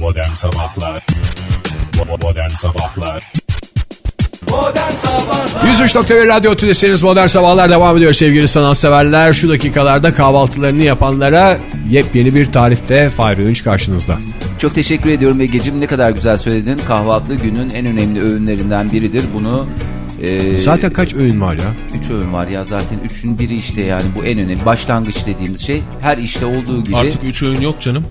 Modern Sabahlar Modern Sabahlar 103.1 Radyo Tülesi'niz Modern Sabahlar devam ediyor sevgili sanatseverler. Şu dakikalarda kahvaltılarını yapanlara yepyeni bir tarifte Fahri Önç karşınızda. Çok teşekkür ediyorum Ege'cim ne kadar güzel söyledin. Kahvaltı günün en önemli öğünlerinden biridir. Bunu e, Zaten kaç öğün var ya? üç öğün var ya zaten üçün biri işte yani bu en önemli başlangıç dediğimiz şey her işte olduğu gibi. Artık 3 öğün yok canım.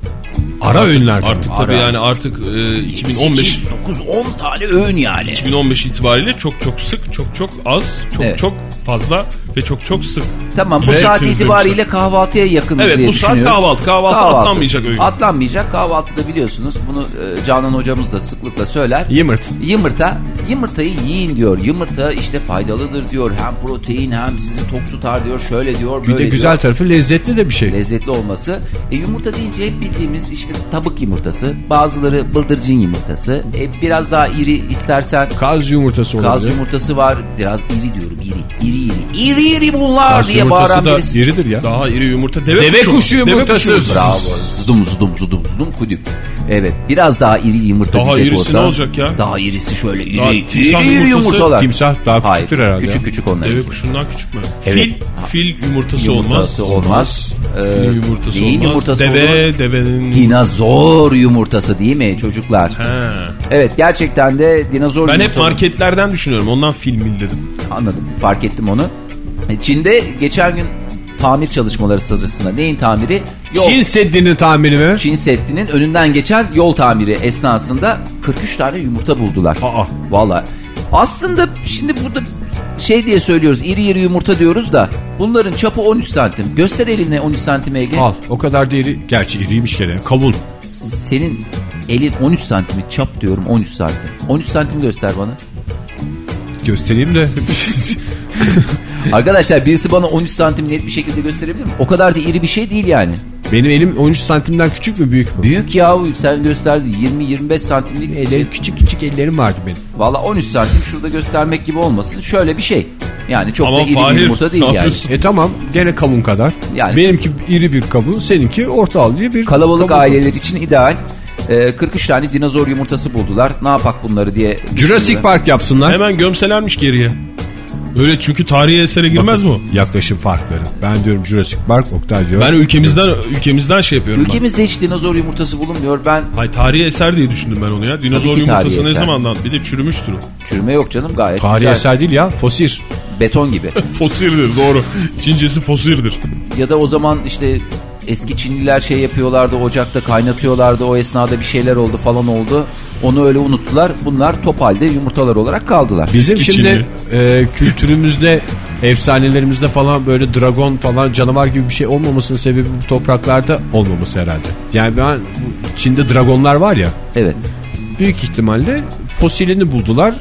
Ara öğünler. Artık tabii Ara. yani artık e, 2015 8, 9, 10 tane öğün yani. 2015 itibariyle çok çok sık, çok çok az, çok Evet. çok fazla ve çok çok sık. Tamam bu saat itibariyle kahvaltıya yakınız Evet, diye bu saat düşünüyorum. kahvaltı. Kahvaltı atlanmayacak öğün. Atlanmayacak. Kahvaltıda biliyorsunuz bunu e, Canan hocamız da sıklıkla söyler. Yımırt. Yumurta, yumurtayı yiyin diyor. Yumurta işte faydalıdır diyor. Hem protein hem sizi tok tutar diyor. Şöyle diyor, Bir böyle de diyor. güzel tarafı lezzetli de bir şey. lezzetli olması. E, yumurta deyince hep bildiğimiz işte tabuk yumurtası, bazıları bıldırcın yumurtası. E, biraz daha iri istersen Kaz yumurtası kaz olabilir. yumurtası var. Biraz iri diyorum, iri, iri iri. İri iri bunlar Kaz diye bağıran da birisi. iridir ya. Daha iri yumurta. Deve, Deve kuşu, kuşu Deve yumurtası. kuşu. Bravo. Zudum zudum zudum zudum kudüp. Evet. Biraz daha iri yumurta Daha diyecek irisi olsa. ne olacak ya? Daha irisi şöyle iri. Daha iri, timsah iri yumurtası- yumurtalar. Timsah daha Hayır, küçüktür herhalde. Küçük küçük onlar. Deve kuşundan küçük mü? Evet. Fil, fil yumurtası, Yumurtası olmaz. olmaz. Ee, Filin yumurtası neyin olmaz. yumurtası Deve, olur? devenin... Dinozor yumurtası değil mi çocuklar? He. Evet gerçekten de dinozor Ben hep yumurtası. marketlerden düşünüyorum. Ondan fil mil dedim. Anladım fark ettim onu. Çin'de geçen gün tamir çalışmaları sırasında neyin tamiri? Yol. Çin Seddi'nin tahmini mi? Çin Seddi'nin önünden geçen yol tamiri esnasında 43 tane yumurta buldular. Aa. Valla. Aslında şimdi burada şey diye söylüyoruz iri iri yumurta diyoruz da bunların çapı 13 santim. Göster eline 13 santim Ege. Al o kadar değil. Gerçi iriymiş gene. Kavun. Senin elin 13 santimi çap diyorum 13 santim. 13 santim göster bana. Göstereyim de. Arkadaşlar birisi bana 13 santim net bir şekilde gösterebilir mi? O kadar da iri bir şey değil yani. Benim elim 13 santimden küçük mü büyük mü? Büyük yahu sen gösterdin 20-25 santimlik bir şey. Ellerim küçük küçük ellerim vardı benim. Valla 13 santim şurada göstermek gibi olmasın. Şöyle bir şey. Yani çok Ama da iri bir Fahir, yumurta değil yani. E tamam gene kavun kadar. Yani- Benimki iri bir kavun, seninki orta alıyor bir Kalabalık kavun. aileler için ideal. Ee, 43 tane dinozor yumurtası buldular. Ne yapak bunları diye. Jurassic. Park yapsınlar. Hemen gömselermiş geriye. Öyle çünkü tarihi esere girmez mi o? Yaklaşım farkları. Ben diyorum Jurassic Park, Oktay diyor. Ben ülkemizden ülkemizden şey yapıyorum ben. Ülkemizde hiç dinozor yumurtası bulunmuyor. Ben Hayır tarihi eser diye düşündüm ben onu ya. Dinozor yumurtası ne eser. zamandan? Bir de çürümüştür o. çürüme yok canım gayet Tarihi güzel. eser değil ya, fosil. Beton gibi. Fosirdir doğru. Çincesi fosirdir. ya da o zaman işte eski Çinliler şey yapıyorlardı ocakta kaynatıyorlardı o esnada bir şeyler oldu falan oldu. Onu öyle unuttular. Bunlar top halde yumurtalar olarak kaldılar. Bizim Eski şimdi e, kültürümüzde, efsanelerimizde falan böyle dragon falan canavar gibi bir şey olmamasının sebebi bu topraklarda olmaması herhalde. Yani ben Çin'de dragonlar var ya, Evet. büyük ihtimalle fosilini buldular.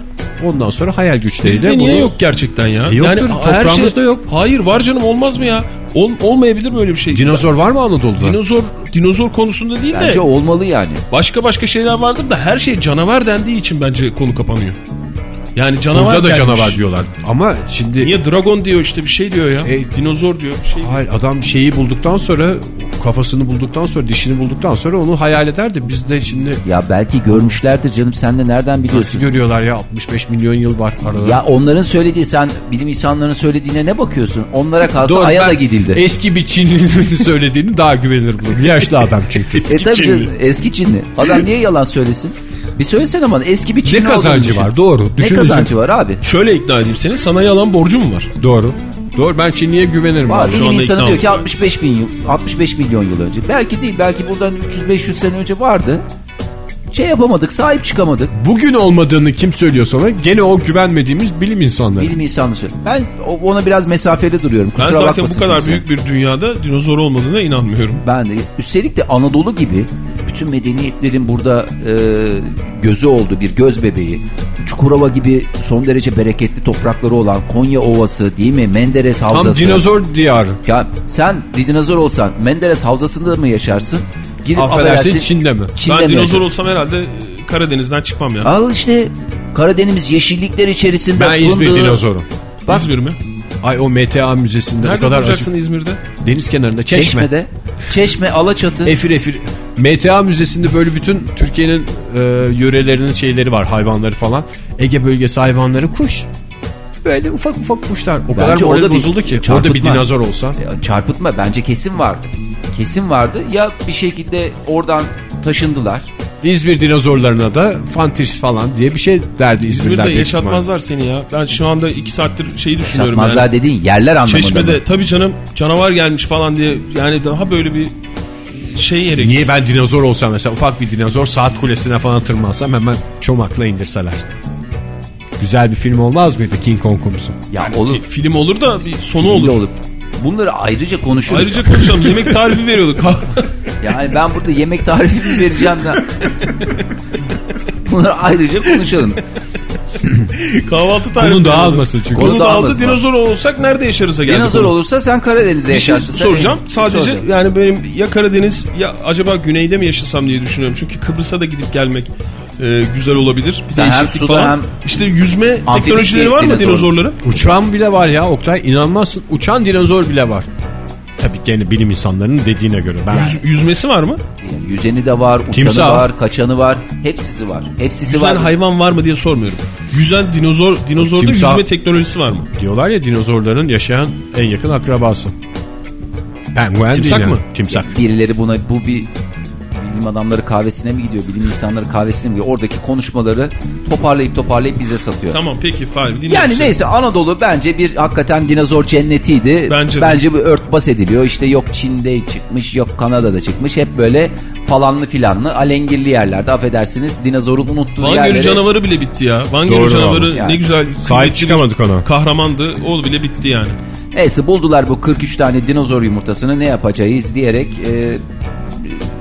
Ondan sonra hayal güçleriyle Bizde niye bunu- yok gerçekten ya? E yoktur, toprağımızda yok. Hayır var canım olmaz mı ya? Ol, olmayabilir böyle bir şey. Dinozor var mı Anadolu'da? Dinozor dinozor konusunda değil Bence de olmalı yani. başka başka şeyler vardır da her şey canavar dendiği için bence konu kapanıyor. Yani canavar Burada da denmiş. canavar diyorlar. Ama şimdi Niye dragon diyor işte bir şey diyor ya. E, dinozor diyor bir şey. hayır, adam şeyi bulduktan sonra kafasını bulduktan sonra dişini bulduktan sonra onu hayal eder de biz de şimdi Ya belki görmüşlerdir canım sen de nereden nasıl biliyorsun? görüyorlar ya 65 milyon yıl var arada. Ya onların söylediği sen bilim insanlarının söylediğine ne bakıyorsun? Onlara kalsa Doğru, aya da gidildi. Eski bir Çinli'nin söylediğini daha güvenilir bulurum. Yaşlı adam çünkü. e tabii Çinli. canım, eski Çinli. Adam niye yalan söylesin? Bir söylesene bana eski bir Çinli ne kazancı düşün. var doğru. Ne Düşününce- kazancı var abi? Şöyle ikna edeyim seni sana yalan borcum var. Doğru. Doğru ben Çinli'ye güvenirim. Var bilim insanı diyor ki oldum. 65 bin yıl, 65 milyon yıl önce. Belki değil belki buradan 300-500 sene önce vardı. Şey yapamadık sahip çıkamadık. Bugün olmadığını kim söylüyor sana? Gene o güvenmediğimiz bilim insanları. Bilim insanı söylüyor. Ben ona biraz mesafeli duruyorum. Ben Kusura zaten bu kadar kimse. büyük bir dünyada dinozor olmadığına inanmıyorum. Ben de üstelik de Anadolu gibi bütün medeniyetlerin burada e, gözü oldu bir göz bebeği. Çukurova gibi son derece bereketli toprakları olan Konya Ovası değil mi? Menderes Tam Havzası. dinozor diyarı. Ya sen bir dinozor olsan Menderes Havzası'nda mı yaşarsın? Gidip Affedersin Çin'de mi? Çin'de ben mi dinozor yaşarsın? olsam herhalde e, Karadeniz'den çıkmam ya. Al işte Karadeniz yeşillikler içerisinde Ben İzmir fındığı- dinozoru. Bak, İzmir mi? Ay o MTA müzesinde Nerede o kadar açık. İzmir'de? Deniz kenarında çeşme. Çeşme'de. Çeşme, Alaçatı. Efir efir. MTA Müzesi'nde böyle bütün Türkiye'nin e, yörelerinin şeyleri var hayvanları falan. Ege bölgesi hayvanları kuş. Böyle ufak ufak kuşlar. O kadar Bence o moral bozuldu ki. Orada bir dinozor olsa. Ya Çarpıtma bence kesin vardı. Kesin vardı. Ya bir şekilde oradan taşındılar. İzmir dinozorlarına da fantiş falan diye bir şey derdi. İzmir'de ihtimalle. yaşatmazlar seni ya. Ben şu anda iki saattir şeyi düşünüyorum Çatmazlar yani. dediğin yerler anlamında Çeşmede mı? tabii canım canavar gelmiş falan diye yani daha böyle bir şey yere git. Niye ben dinozor olsam mesela ufak bir dinozor saat kulesine falan tırmansam hemen çomakla indirseler. Güzel bir film olmaz mıydı King Kong konusu? Ya olur. Fi- Film olur da bir sonu Filmde olur. Bunları ayrıca konuşuruz. Ayrıca konuşalım. Yemek tarifi veriyorduk. Yani ben burada yemek tarifi mi vereceğim de. Bunları ayrıca konuşalım. Kahvaltı tarifi Konu dağılmasın çünkü. Konu Konu dağıldı. dağılmasın. Dinozor olsak nerede yaşarız geldik. Dinozor konu. olursa sen Karadeniz'de Bir şey yaşarsın. Sen- soracağım. Sadece Soracağım. yani benim ya Karadeniz ya acaba güneyde mi yaşasam diye düşünüyorum. Çünkü Kıbrıs'a da gidip gelmek e, güzel olabilir. Bir Sen hem değişiklik suda falan. hem İşte yüzme amfibik teknolojileri var mı dinozor. dinozorların? Uçağın bile var ya Oktay inanmazsın. Uçan dinozor bile var. Tabii gene bilim insanlarının dediğine göre. Ben Yüz- yüzmesi var mı? Yani yüzeni de var, uçanı Timsah. var, kaçanı var. Hepsisi var. Hepsisi Yüzen var. hayvan var mı diye sormuyorum. Yüzen dinozor, dinozorda Timsah. yüzme teknolojisi var mı? diyorlar ya dinozorların yaşayan en yakın akrabası. Penguen Timsak değil yani. mı? Timsak. Birileri buna bu bir bilim adamları kahvesine mi gidiyor? Bilim insanları kahvesine mi gidiyor? Oradaki konuşmaları toparlayıp toparlayıp bize satıyor. Tamam peki Fahri dinliyorum Yani neyse Anadolu bence bir hakikaten dinozor cennetiydi. Bence de. bu örtbas ediliyor. İşte yok Çin'de çıkmış, yok Kanada'da çıkmış. Hep böyle falanlı filanlı, alengirli yerlerde affedersiniz dinozorun unuttuğu Van yerlere. Gölü canavarı bile bitti ya. Van Gölü canavarı abi. ne güzel. Sahip çıkamadık ona. Kahramandı. O bile bitti yani. Neyse buldular bu 43 tane dinozor yumurtasını ne yapacağız diyerek e,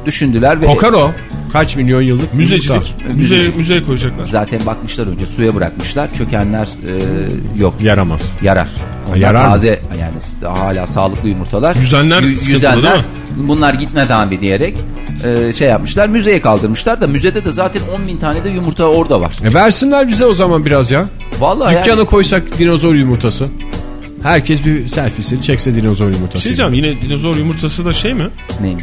düşündüler ve Kokar o. Kaç milyon yıllık Müzecilik. Müze, Müzecilik. müzeye koyacaklar. zaten bakmışlar önce suya bırakmışlar. Çökenler e, yok. Yaramaz. Yarar. Onlar yarar mı? taze yani hala sağlıklı yumurtalar. Yüzenler sıkıntılı yüzenler bunlar gitmeden abi diyerek e, şey yapmışlar. Müzeye kaldırmışlar da müzede de zaten 10 bin tane de yumurta orada var. E versinler bize o zaman biraz ya. Vallahi Dükkana yani, koysak dinozor yumurtası. Herkes bir selfiesini çekse dinozor yumurtası. şey diyeceğim yine dinozor yumurtası da şey mi? ne mi?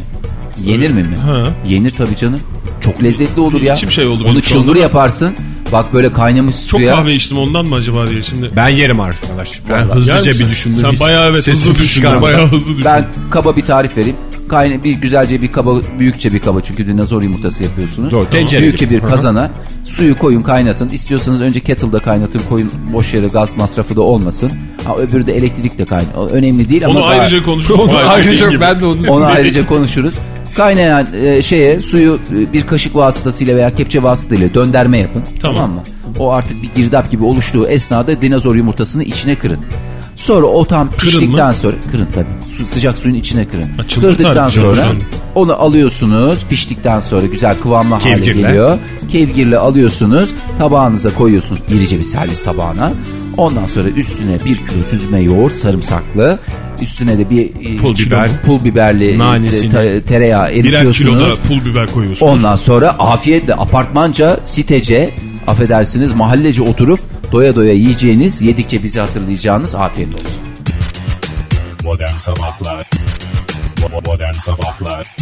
Yenir mi mi? Ha. Yenir tabii canım. Çok lezzetli olur ya. İçim şey oldu Onu da. yaparsın. Bak böyle kaynamış Çok suya. kahve içtim ondan mı acaba diye şimdi. Ben yerim arkadaş. Ben Vallahi. hızlıca bir düşündüm. Sen bayağı evet sesimi hızlı düşündün. Bayağı hızlı düşündün. Ben kaba bir tarif vereyim. Kayna bir güzelce bir kaba, büyükçe bir kaba çünkü dinozor yumurtası yapıyorsunuz. Doğru, tencere Büyükçe bir Hı hı. kazana suyu koyun kaynatın. İstiyorsanız önce kettle'da kaynatın koyun boş yere gaz masrafı da olmasın. Ha, öbürü de elektrikle kaynat. O önemli değil ama Onu daha- ayrıca konuşuruz. Onu ayrıca gibi. ben de onu onu ayrıca konuşuruz. Kaynayan e, şeye suyu e, bir kaşık vasıtasıyla veya kepçe vasıtasıyla dönderme yapın. Tamam. Tamam. mı? O artık bir girdap gibi oluştuğu esnada dinozor yumurtasını içine kırın. Sonra o tam piştikten mı? sonra kırın tabii. Su, sıcak suyun içine kırın. Ha, çılgın Kırdıktan sonra onu alıyorsunuz. Piştikten sonra güzel kıvamlı hale Kevgirle. geliyor. Kevgirle alıyorsunuz. Tabağınıza koyuyorsunuz. Dirice bir servis tabağına. Ondan sonra üstüne bir kilo süzme yoğurt sarımsaklı. Üstüne de bir e, Pul biber. pul biberli Nanesini. e, te- tereyağı Birer kilo eritiyorsunuz. pul biber koyuyorsunuz. Ondan sonra afiyetle apartmanca, sitece, affedersiniz mahallece oturup doya doya yiyeceğiniz, yedikçe bizi hatırlayacağınız afiyet olsun. Modern Sabahlar Modern Sabahlar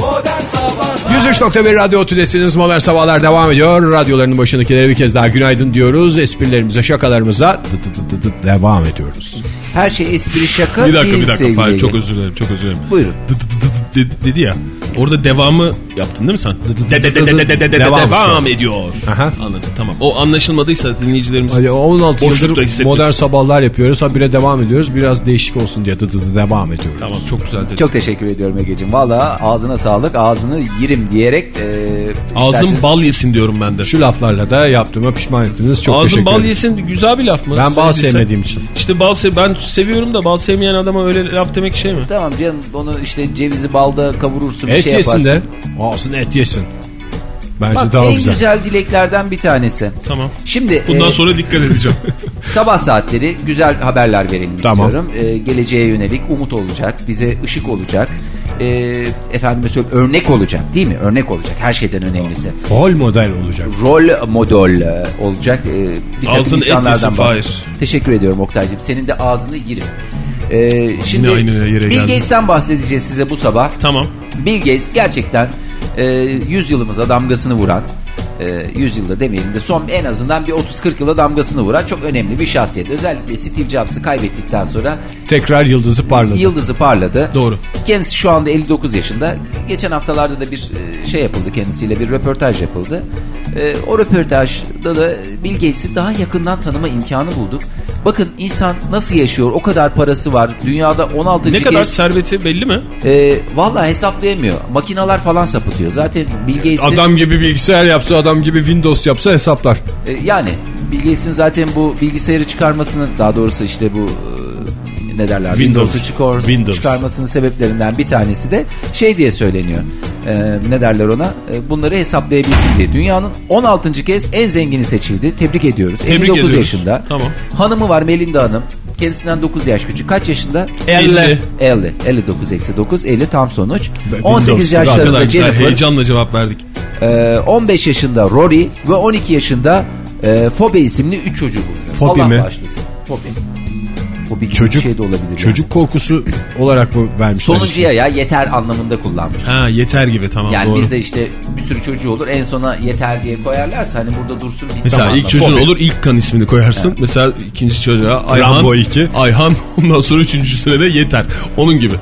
103.1 Radyo Tülesi'niz Modern Sabahlar devam ediyor. Radyolarının başındakilere bir kez daha günaydın diyoruz. Esprilerimize, şakalarımıza dı dı dı dı dı devam ediyoruz. Her şey espri şaka Bir dakika değil bir dakika sevgili Fahri çok özür dilerim çok özür dilerim. Buyurun. Dı dı dı dı dedi ya. Orada devamı yaptın değil mi sen? dı De- de- de- de- de- de- de- de- Devam ediyor. Aha. Anladım tamam. O anlaşılmadıysa dinleyicilerimiz Hadi 16 boşlukta yıldır modern sabahlar yapıyoruz. Habire devam ediyoruz. Biraz değişik olsun diye devam ediyoruz. Tamam çok güzel dedi. Çok teşekkür ediyorum Ege'ciğim. Valla ağzına sağlık, ağzını yirim diyerek. E, Ağzım isterseniz- bal yesin diyorum ben de. Şu laflarla da yaptığıma pişman ettiniz. Çok Ağzım teşekkür bal ederim. yesin güzel bir laf mı? Ben bal sevmediğim için. İşte bal sev ben seviyorum da bal sevmeyen adama öyle laf demek şey mi? Tamam canım onu işte cevizi balda kavurursun bir Et şey yesin yaparsın. de. Ağzın et yesin. Bence Bak daha en güzel. güzel. dileklerden bir tanesi. Tamam. Şimdi Bundan e, sonra dikkat edeceğim. sabah saatleri güzel haberler verelim Tamam. istiyorum. E, geleceğe yönelik umut olacak, bize ışık olacak. E, efendime söyleyeyim örnek olacak değil mi? Örnek olacak her şeyden önemlisi. Rol model olacak. Rol model e, olacak. E, bir Ağzın et insanlardan yesin. Teşekkür ediyorum Oktay'cığım. Senin de ağzını yerim. E, şimdi aynı yere Bill. Gates'ten bahsedeceğiz size bu sabah. tamam. Bill Gates gerçekten e, yüzyılımıza damgasını vuran e, yüzyılda demeyelim de son en azından bir 30-40 yıla damgasını vuran çok önemli bir şahsiyet. Özellikle Steve Jobs'ı kaybettikten sonra Tekrar yıldızı parladı. yıldızı parladı. Doğru. Kendisi şu anda 59 yaşında. Geçen haftalarda da bir e, şey yapıldı kendisiyle bir röportaj yapıldı. E, o röportajda da Bill Gates'i daha yakından tanıma imkanı bulduk. Bakın insan nasıl yaşıyor? O kadar parası var. Dünyada 16. Ne kadar kez- serveti belli mi? e, vallahi hesaplayamıyor. Makinalar falan sapıtıyor. Zaten Bill Gates'i Adam gibi bilgisayar yapsa, adam gibi Windows yapsa hesaplar. e, yani Bill Gates'in zaten bu bilgisayarı çıkarmasının daha doğrusu işte bu e, ne derler Windows. Windows'u çıkar, Windows. çıkarmasının sebeplerinden bir tanesi de şey diye söyleniyor. E, ne derler ona? E, bunları hesaplayabilsin diye. Dünyanın 16. kez en zengini seçildi. Tebrik ediyoruz. Tebrik 59 ediyoruz. yaşında. Tamam. Hanımı var Melinda Hanım. Kendisinden 9 yaş küçük. Kaç yaşında? 50. 50. 59 eksi 9. 50 tam sonuç. Windows 18 gibi Ne kadar yaşlarında Jennifer. heyecanla cevap verdik. Ee, 15 yaşında Rory ve 12 yaşında e, Fobe isimli 3 çocuğu bulacak. Fobi Allah mi? bağışlasın. Fobi. Fobi gibi Çocuk- bir şey de olabilir. Çocuk korkusu olarak mı vermişler? Yani. Sonuncuya ya yeter anlamında kullanmış. Ha yeter gibi tamam yani doğru. bizde işte bir sürü çocuğu olur en sona yeter diye koyarlarsa hani burada dursun Mesela anlamında. ilk çocuğun Fobi. olur ilk kan ismini koyarsın. Mesela ikinci çocuğa Ayhan. Rambo iki. Ayhan ondan sonra üçüncüsüne de yeter. Onun gibi.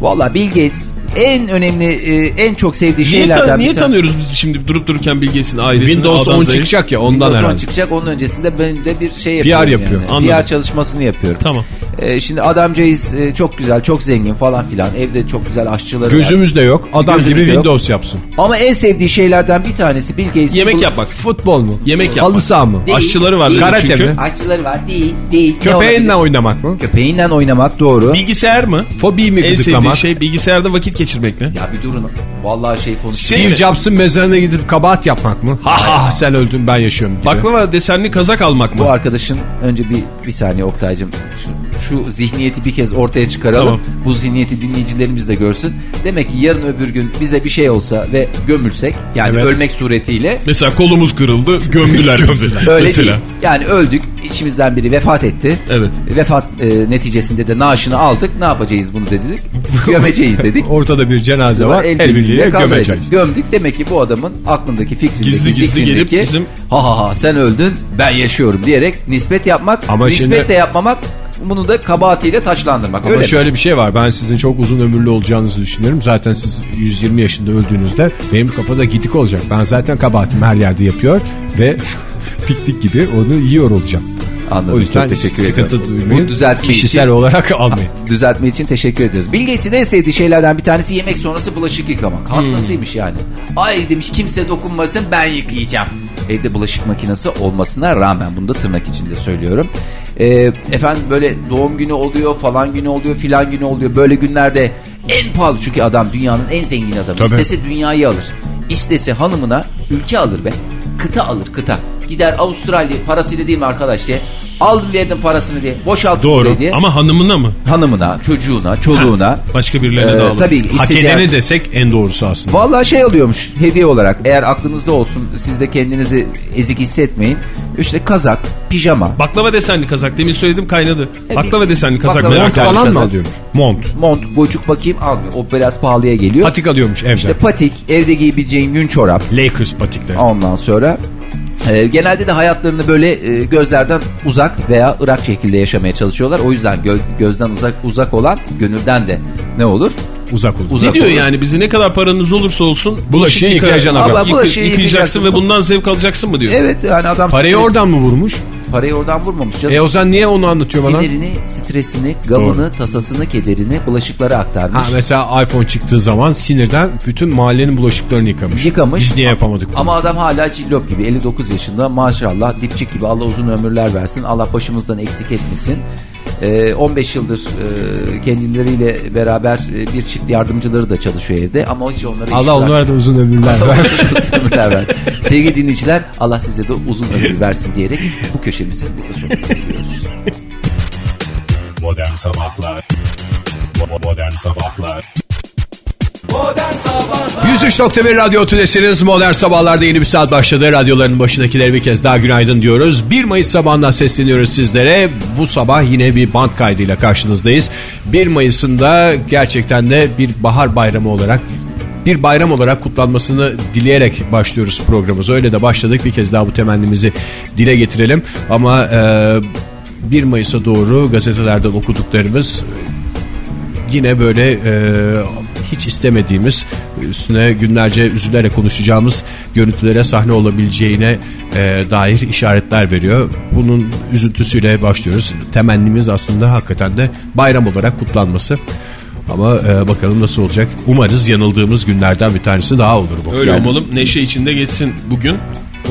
Valla Bill Gates en önemli e, en çok sevdiği Niye, şeylerden ta- bir niye tanıyoruz biz şimdi durup dururken Bill Gates'in ailesini? Windows A'dan 10 Z'ye? çıkacak ya ondan Windows 10 herhalde. çıkacak onun öncesinde ben de bir şey PR yapıyorum. yapıyor. Yani. Anladım. PR çalışmasını yapıyorum. Tamam. Ee, şimdi adamcağız e, çok güzel, çok zengin falan filan. Evde çok güzel aşçıları var. Gözümüz de yok. Adam Gözümüz gibi yok. Windows yapsın. Ama en sevdiği şeylerden bir tanesi Bill Gates'in... Yemek bu- yapmak. Futbol mu? Yemek yapmak. Halı saha mı? Değil, Aşçıları var değil. Karate çünkü. mi? Aşçıları var. Değil, değil. Köpeğinle oynamak mı? Köpeğinle oynamak doğru. Bilgisayar mı? Fobi mi En sevdiği gıdıklamak? şey bilgisayarda vakit geçirmek mi? Ya bir durun. Vallahi şey konuş. Şey- Steve? Jobs'ın mezarına gidip kabahat yapmak mı? Ha ha sen öldün ben yaşıyorum gibi. Baklava desenli kazak almak Bu mı? arkadaşın önce bir bir saniye Oktay'cım şu, şu zihniyeti bir kez ortaya çıkaralım. Tamam. Bu zihniyeti dinleyicilerimiz de görsün. Demek ki yarın öbür gün bize bir şey olsa ve gömülsek yani Evet. ölmek suretiyle Mesela kolumuz kırıldı, gömdüler bizi. öyle Mesela. değil. Yani öldük. içimizden biri vefat etti. Evet. Vefat e, neticesinde de naaşını aldık. Ne yapacağız bunu dedik. Gömeceğiz dedik. Ortada bir cenaze var. El birliğiyle kavga gömeceğiz. Gömdük. Demek ki bu adamın aklındaki fikrindeki Gizli gizli gelip bizim- ha ha ha sen öldün ben yaşıyorum diyerek nispet yapmak Ama nispet şimdi- de yapmamak bunu da kabahatiyle taçlandırmak. Ama Öyle mi? şöyle bir şey var. Ben sizin çok uzun ömürlü olacağınızı düşünüyorum. Zaten siz 120 yaşında öldüğünüzde benim kafada gidik olacak. Ben zaten kabahatimi her yerde yapıyor ve piknik gibi onu yiyor olacağım. Anladım. O yüzden Çok teşekkür sıkıntı duymayın. Bu düzeltme Kişisel için- olarak almayın. düzeltme için teşekkür ediyoruz. Bill Gates'in en sevdiği şeylerden bir tanesi yemek sonrası bulaşık yıkamak. Hmm. Hastasıymış yani. Ay demiş kimse dokunmasın ben yıkayacağım. Evde bulaşık makinesi olmasına rağmen bunu da tırnak içinde söylüyorum. Ee, efendim böyle doğum günü oluyor falan günü oluyor filan günü oluyor. Böyle günlerde en pahalı çünkü adam dünyanın en zengin adamı. Tabii. İstese dünyayı alır. İstese hanımına ülke alır be. Kıta alır kıta. Gider Avustralya parasıyla değil mi arkadaş diye. Aldım verdim parasını diye. Boşalttım Doğru. diye. Ama hanımına mı? Hanımına, çocuğuna, çoluğuna. Başka birilerine Ee, de alır. tabii Hak edeni desek en doğrusu aslında. Vallahi şey alıyormuş hediye olarak. Eğer aklınızda olsun siz de kendinizi ezik hissetmeyin. İşte kazak, pijama, Baklava desenli kazak. Demin söyledim kaynadı. E, Baklava desenli kazak baklava Mont falan mı alıyormuş? Mont. mont, boçuk bakayım almıyor. O biraz pahalıya geliyor. Patik alıyormuş evde. İşte patik, evde giyebileceğin yün çorap. Lakers patikleri. Ondan sonra e, genelde de hayatlarını böyle e, gözlerden uzak veya ırak şekilde yaşamaya çalışıyorlar. O yüzden gö- gözden uzak uzak olan gönülden de ne olur? Uzak olun. Uzak Ne diyor olur. yani bize ne kadar paranız olursa olsun Bulaşığı yıka- yıkayacaksın abi. Allah Yıka- bulaşığı yıkayacaksın yıkayacaksın. ve bundan zevk alacaksın mı diyor. Evet yani adam Parayı stres- oradan mı vurmuş? Parayı oradan vurmamış canım. E o zaman niye onu anlatıyor bana? Sinirini, stresini, gamını, tasasını, kederini bulaşıklara aktarmış. Ha mesela iPhone çıktığı zaman sinirden bütün mahallenin bulaşıklarını yıkamış. Yıkamış. Biz niye yapamadık bunu? Ama adam hala cillop gibi 59 yaşında maşallah dipçik gibi Allah uzun ömürler versin. Allah başımızdan eksik etmesin. Ee, 15 yıldır e, kendileriyle beraber e, bir çift yardımcıları da çalışıyor evde ama hiç onlara Allah bırak- onlara da uzun ömürler versin. Ömürler versin. Sevgili dinleyiciler Allah size de uzun ömür versin diyerek bu köşemizi burada sonuna geliyoruz. Modern Sabahlar Modern Sabahlar 103.1 Radyo Tülesi'niz Modern Sabahlar'da yeni bir saat başladı. Radyoların başındakilere bir kez daha günaydın diyoruz. 1 Mayıs sabahından sesleniyoruz sizlere. Bu sabah yine bir band kaydıyla karşınızdayız. 1 Mayıs'ın da gerçekten de bir bahar bayramı olarak bir bayram olarak kutlanmasını dileyerek başlıyoruz programımıza. Öyle de başladık. Bir kez daha bu temennimizi dile getirelim. Ama e, 1 Mayıs'a doğru gazetelerden okuduklarımız yine böyle e, hiç istemediğimiz üstüne günlerce üzülerek konuşacağımız görüntülere sahne olabileceğine e, dair işaretler veriyor. Bunun üzüntüsüyle başlıyoruz. Temennimiz aslında hakikaten de bayram olarak kutlanması. Ama e, bakalım nasıl olacak. Umarız yanıldığımız günlerden bir tanesi daha olur bu. Öyle Yani- umalım. Neşe içinde geçsin bugün.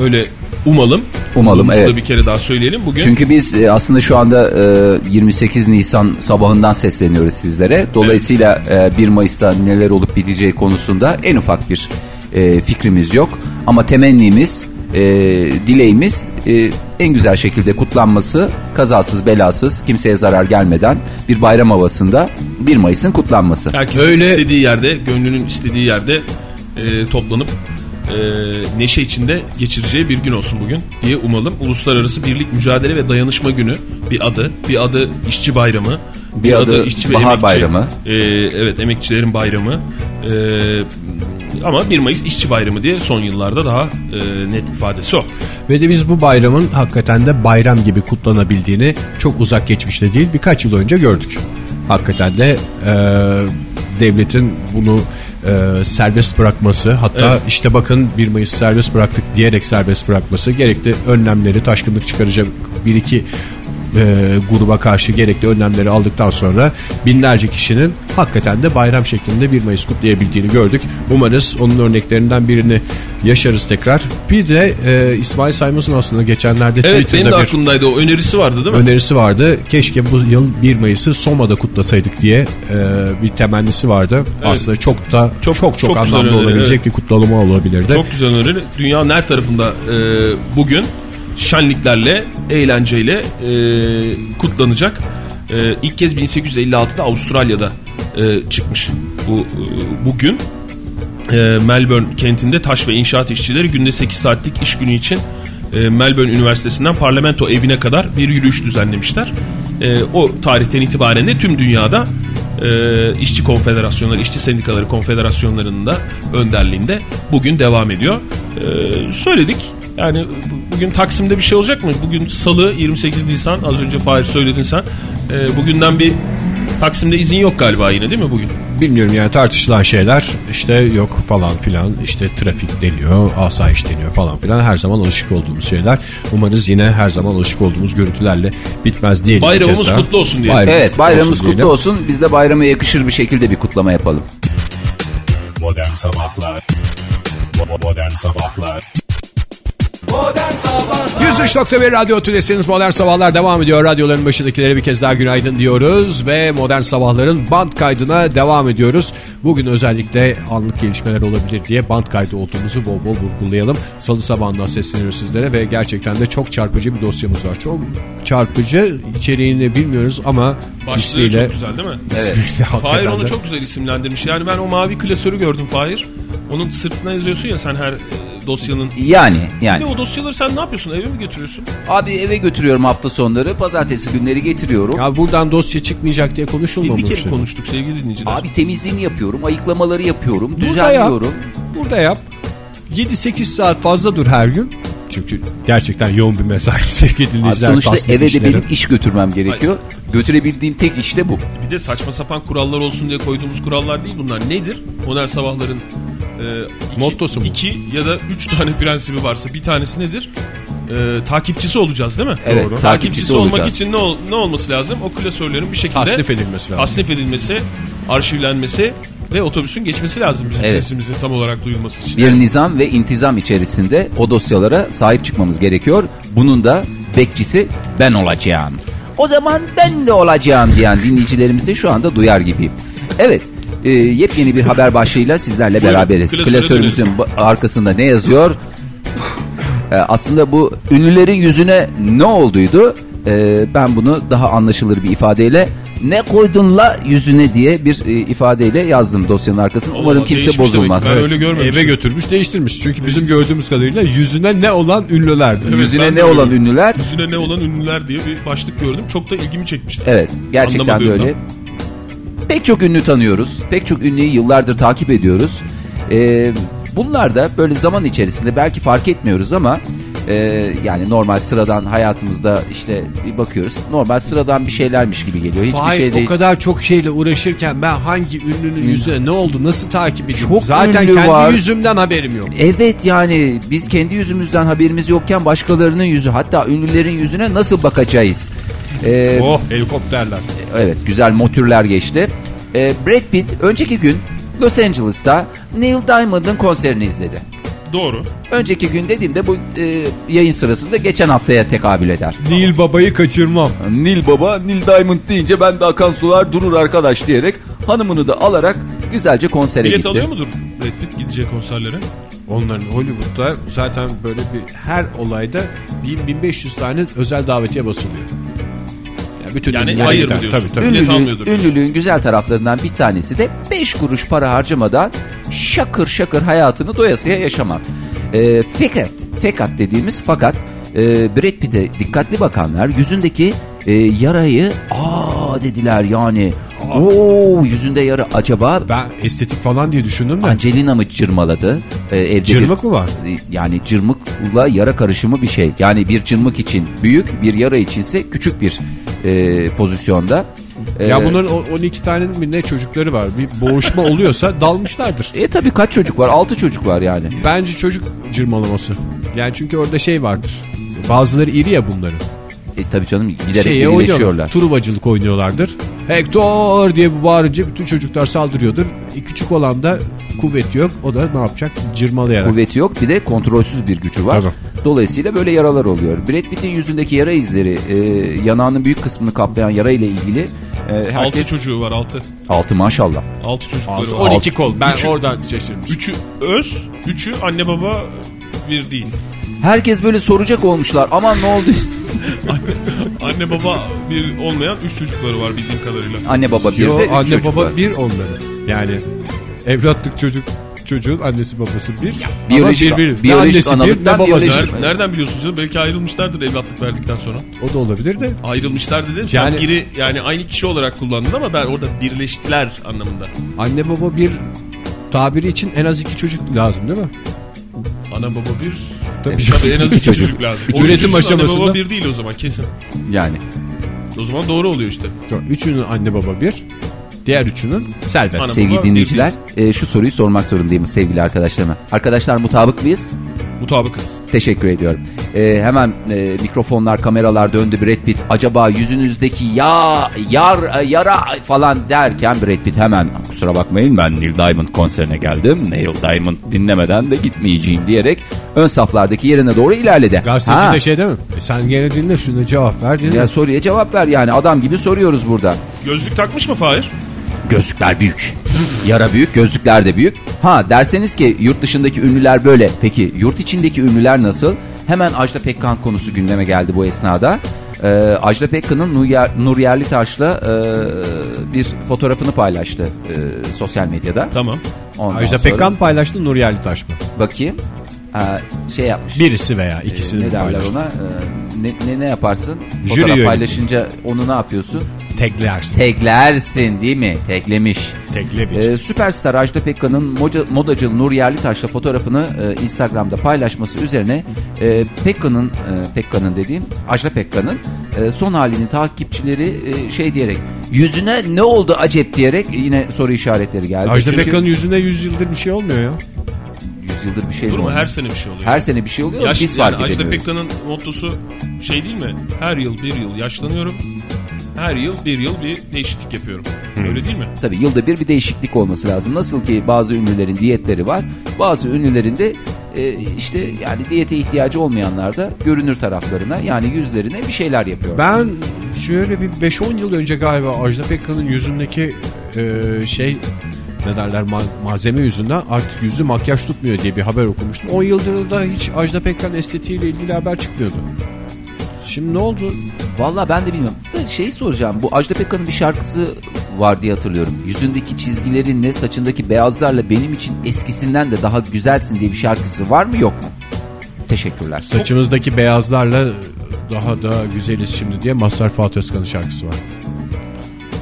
Öyle umalım. Umalım, Umduğumuzu evet. da bir kere daha söyleyelim. Bugün Çünkü biz e, aslında şu anda e, 28 Nisan sabahından sesleniyoruz sizlere. Dolayısıyla e, 1 Mayıs'ta neler olup biteceği konusunda en ufak bir e, fikrimiz yok. Ama temennimiz, e, dileğimiz e, en güzel şekilde kutlanması, kazasız belasız, kimseye zarar gelmeden bir bayram havasında 1 Mayıs'ın kutlanması. herkesin Öyle- istediği yerde, gönlünün istediği yerde e, toplanıp e, neşe içinde geçireceği bir gün olsun bugün diye umalım. Uluslararası Birlik Mücadele ve Dayanışma Günü bir adı. Bir adı İşçi Bayramı. Bir adı Bahar Bayramı. E, evet emekçilerin bayramı. E, ama 1 Mayıs İşçi Bayramı diye son yıllarda daha e, net ifadesi o. Ve de biz bu bayramın hakikaten de bayram gibi kutlanabildiğini çok uzak geçmişte değil birkaç yıl önce gördük. Hakikaten de e, devletin bunu e, serbest bırakması hatta Evet. işte bakın 1 Mayıs serbest bıraktık diyerek serbest bırakması gerekli önlemleri taşkınlık çıkaracak bir iki e, gruba karşı gerekli önlemleri aldıktan sonra binlerce kişinin hakikaten de bayram şeklinde 1 Mayıs kutlayabildiğini gördük. Umarız onun örneklerinden birini yaşarız tekrar. Bir de e, İsmail Saymaz'ın aslında geçenlerde Evet benim Twitter'da de bir aklımdaydı o önerisi vardı değil mi? önerisi vardı. Keşke bu yıl 1 Mayıs'ı Soma'da kutlasaydık diye e, bir temennisi vardı. Aslında çok da çok çok, çok güzel anlamlı öneri, olabilecek evet. bir kutlama olabilirdi. Çok güzel öneri. Dünyanın her tarafında e, bugün şenliklerle, eğlenceyle e, kutlanacak. E, ilk kez 1856'da Avustralya'da e, çıkmış bu e, bugün. E, Melbourne kentinde taş ve inşaat işçileri günde 8 saatlik iş günü için e, Melbourne Üniversitesi'nden parlamento evine kadar bir yürüyüş düzenlemişler. E, o tarihten itibaren de tüm dünyada e, işçi konfederasyonları, işçi sendikaları konfederasyonlarının da önderliğinde bugün devam ediyor. E, söyledik. Yani bu- bugün Taksim'de bir şey olacak mı? Bugün Salı 28 Nisan az önce Fahir söyledin sen. E, bugünden bir Taksim'de izin yok galiba yine değil mi bugün? Bilmiyorum yani tartışılan şeyler işte yok falan filan işte trafik deniyor, asayiş deniyor falan filan her zaman alışık olduğumuz şeyler. Umarız yine her zaman alışık olduğumuz görüntülerle bitmez diyelim. Bayramımız kutlu olsun diyelim. Bayramımız Evet bayramımız olsun kutlu diyelim. olsun. Biz de bayrama yakışır bir şekilde bir kutlama yapalım. Modern Sabahlar Modern Sabahlar 103.1 Radyo Tülesi'niz Modern Sabahlar devam ediyor. Radyoların başındakilere bir kez daha günaydın diyoruz ve Modern Sabahların band kaydına devam ediyoruz. Bugün özellikle anlık gelişmeler olabilir diye band kaydı olduğumuzu bol bol vurgulayalım. Salı sabahından sesleniyoruz sizlere ve gerçekten de çok çarpıcı bir dosyamız var. Çok çarpıcı içeriğini bilmiyoruz ama Başlığı ismiyle... çok güzel değil mi? Evet. Fahir onu çok güzel isimlendirmiş. Yani ben o mavi klasörü gördüm Fahir. Onun sırtına yazıyorsun ya sen her dosyanın. Yani Bir yani. de o dosyaları sen ne yapıyorsun? Eve mi götürüyorsun? Abi eve götürüyorum hafta sonları. Pazartesi günleri getiriyorum. Ya buradan dosya çıkmayacak diye Bir, konuşulmamış. bir kere konuştuk sevgili dinleyiciler. Abi temizliğini yapıyorum, ayıklamaları yapıyorum, Burada düzenliyorum. Burada yap. 7-8 saat fazla dur her gün. Çünkü gerçekten yoğun bir mesai sevgili Abi dinleyiciler. sonuçta tasnif eve de benim iş götürmem gerekiyor. Götürebildiğim tek iş de bu. Bir de saçma sapan kurallar olsun diye koyduğumuz kurallar değil bunlar. Nedir? Modern sabahların e, iki, Mottosu mu? iki ya da üç tane prensibi varsa bir tanesi nedir? E, takipçisi olacağız değil mi? Evet, Takipçisi, takipçisi olmak için ne, ol- ne olması lazım? O klasörlerin bir şekilde Tasnif edilmesi lazım. tasnif edilmesi, arşivlenmesi ve otobüsün geçmesi lazım bizim Evet. sesimizin tam olarak duyulması için. Bir nizam ve intizam içerisinde o dosyalara sahip çıkmamız gerekiyor. Bunun da bekçisi ben olacağım. O zaman ben de olacağım diyen dinleyicilerimizi şu anda duyar gibiyim. Evet, e, yepyeni bir haber başlığıyla sizlerle beraberiz. Klasörümüzün arkasında ne yazıyor? E, aslında bu ünlülerin yüzüne ne olduydu? E, ben bunu daha anlaşılır bir ifadeyle ne koydun la yüzüne diye bir e, ifadeyle yazdım dosyanın arkasına. Umarım Allah, kimse bozulmaz. demek. Ben öyle görmemiştim. Eve götürmüş değiştirmiş. Çünkü bizim gördüğümüz kadarıyla yüzüne ne olan ünlülerdi. Evet, yüzüne ne olan ünlüler? Yüzüne ne olan ünlüler diye bir başlık gördüm. Çok da ilgimi çekmişti. Evet gerçekten de Anlamadığımdan. öyle. Pek çok ünlü tanıyoruz. Pek çok ünlüyü yıllardır takip ediyoruz. E, bunlar da böyle zaman içerisinde belki fark etmiyoruz ama e, yani normal sıradan hayatımızda işte bir bakıyoruz. Normal sıradan bir şeylermiş gibi geliyor. Hiçbir Fahir, şey değil. o kadar çok şeyle uğraşırken ben hangi ünlünün yüzüne ne oldu nasıl takip ediyorum? Çok Zaten kendi var. yüzümden haberim yok. Evet yani biz kendi yüzümüzden haberimiz yokken başkalarının yüzü hatta ünlülerin yüzüne nasıl bakacağız? Ee, Oh helikopterler. Evet güzel motürler geçti. Ee, Brad Pitt önceki gün Los Angeles'ta Neil Diamond'ın konserini izledi. Doğru. Önceki gün dediğimde bu e, yayın sırasında geçen haftaya tekabül eder. Nil babayı kaçırmam. Nil Baba, Nil Diamond deyince ben de akan sular durur arkadaş diyerek hanımını da alarak güzelce konsere Bilet gitti. alıyor mudur Brad Pitt gidecek konserlere? Onların Hollywood'da zaten böyle bir her olayda 1000-1500 tane özel davetiye basılıyor. Yani bütün Yani ünlüler hayır gider. mı diyorsun? Tabii tabii. Ünlülüğün, ünlülüğün güzel taraflarından bir tanesi de 5 kuruş para harcamadan şakır şakır hayatını doyasıya yaşamak. Ee, fakat, fakat dediğimiz fakat e, Brad Pitt'e dikkatli bakanlar yüzündeki e, yarayı aa dediler yani. Oo yüzünde yara acaba Ben estetik falan diye düşündüm de. Angelina mı cırmaladı? Ee, evde bir- Cırmık mı var? Yani cırmıkla yara karışımı bir şey. Yani bir cırmık için büyük, bir yara içinse küçük bir e, pozisyonda. Ya Ee, bunların o- 12 tane mi ne çocukları var. Bir boğuşma oluyorsa dalmışlardır. E tabi kaç çocuk var? 6 çocuk var yani. Bence çocuk cırmalaması. Yani çünkü orada şey vardır. Bazıları iri ya bunların. E tabi canım giderek Şeye iyileşiyorlar. Truvacılık oynuyorlardır. Hector diye bu bağırınca bütün çocuklar saldırıyordur. E, küçük olan da kuvvet yok. O da ne yapacak? Cırmalayarak. Kuvveti yok bir de kontrolsüz bir gücü var. Tabii. Dolayısıyla böyle yaralar oluyor. Brad Pitt'in yüzündeki yara izleri e, yanağının büyük kısmını kaplayan yara ile ilgili e, Altı herkes... çocuğu var altı. Altı maşallah. Altı çocukları Altı- var. 12 kol. Ben Üçü- oradan şaşırmışım. Üçü öz, üçü anne baba bir değil. Herkes böyle soracak olmuşlar. Aman ne oldu? Anne baba bir olmayan üç çocukları var bildiğim kadarıyla. Anne baba bir Yo, de üç anne çocuk baba var. bir onların. Yani evlatlık çocuk çocuğun annesi babası bir. Biyolojik- Ama bir, bir. biyolojik Ne annesi bir analıktan ne babası. biyolojik- Ner- nereden biliyorsunuz canım? Belki ayrılmışlardır evlatlık verdikten sonra. O da olabilir de. Ayrılmışlar dedim. Yani- Sen biri yani aynı kişi olarak kullandın ama ben orada birleştiler anlamında. Anne baba bir tabiri için en az iki çocuk lazım değil mi? Ana baba bir. Tabii. Tabii en az İki iki çocuk. çocuk, lazım. O üretim aşamasında- Anne baba bir değil o zaman kesin. Yani. O zaman doğru oluyor işte. Üçünün anne baba bir. Diğer üçünün serbest. Sevgili dinleyiciler e, şu soruyu sormak zorundayım sevgili arkadaşlarıma. Arkadaşlar mutabık mıyız? Mutabıkız. Teşekkür ediyorum. E, hemen e, mikrofonlar, kameralar döndü Brad Pitt. Acaba yüzünüzdeki ya, yar, yara falan derken Brad Pitt hemen kusura bakmayın ben Neil Diamond konserine geldim. Neil Diamond dinlemeden de gitmeyeceğim diyerek ön saflardaki yerine doğru ilerledi. Gazeteci Ha, de şey değil mi? E sen gene dinle şuna cevap ver dinle. ya soruya cevap ver yani adam gibi soruyoruz burada. Gözlük takmış mı Fahir? Gözlükler büyük. Yara büyük, gözlükler de büyük. Ha derseniz ki yurt dışındaki ünlüler böyle. Peki yurt içindeki ünlüler nasıl? Hemen Ajda Pekkan konusu gündeme geldi bu esnada. Ee, Ajda Pekkan'ın Nur, Nur Yerlitaş'la e, bir fotoğrafını paylaştı e, sosyal medyada. Tamam. Ondan Ajda sonra- Pekkan paylaştı Nur Yerlitaş mı? Bakayım. Ha, şey yapmış. Birisi veya Ee, ikisini ne mi derler paylaştı? ona? Ee, ne, ne, ne yaparsın? Jüri Fotoğraf yönetimi. paylaşınca onu ne yapıyorsun? Teklersin. Teklersin değil mi? Teklemiş. Tekle bir. Ee, süperstar Ajda Pekkan'ın modacı Nur Yerlitaş'la fotoğrafını e, Instagram'da paylaşması üzerine e, Pekkan'ın e, Pekkan'ın dediğim Ajda Pekkan'ın e, son halini takipçileri e, şey diyerek yüzüne ne oldu acep diyerek yine soru işaretleri geldi. Ajda Çünkü Pekkan'ın yüzünde 100 yıldır bir şey olmuyor ya. 100 yıldır bir şey Dur mi mu? oldu? Her sene bir şey oluyor. Her sene bir şey oluyor. Yaş, biz yani fark Ajda. Pekkan'ın mottosu şey değil mi? Her yıl bir yıl yaşlanıyorum. Her yıl bir yıl bir değişiklik yapıyorum. Öyle değil mi? Tabii yılda bir bir değişiklik olması lazım. Nasıl ki bazı ünlülerin diyetleri var. Bazı ünlülerin de e, işte yani diyete ihtiyacı olmayanlar da görünür taraflarına yani yüzlerine bir şeyler yapıyor. Ben şöyle bir 5-10 yıl önce galiba Ajda Pekkan'ın yüzündeki e, şey ne derler ma- malzeme yüzünden artık yüzü makyaj tutmuyor diye bir haber okumuştum. 10 yıldır da hiç Ajda Pekkan estetiğiyle ilgili haber çıkmıyordu. Şimdi ne oldu? Vallahi ben de bilmiyorum. Da Şeyi soracağım. Bu Ajda Pekkan'ın bir şarkısı var diye hatırlıyorum. Yüzündeki çizgilerinle saçındaki beyazlarla benim için eskisinden de daha güzelsin diye bir şarkısı var mı yok mu? Teşekkürler. Saçımızdaki beyazlarla daha da güzeliz şimdi diye Mazhar Fuat Özkan'ın şarkısı var.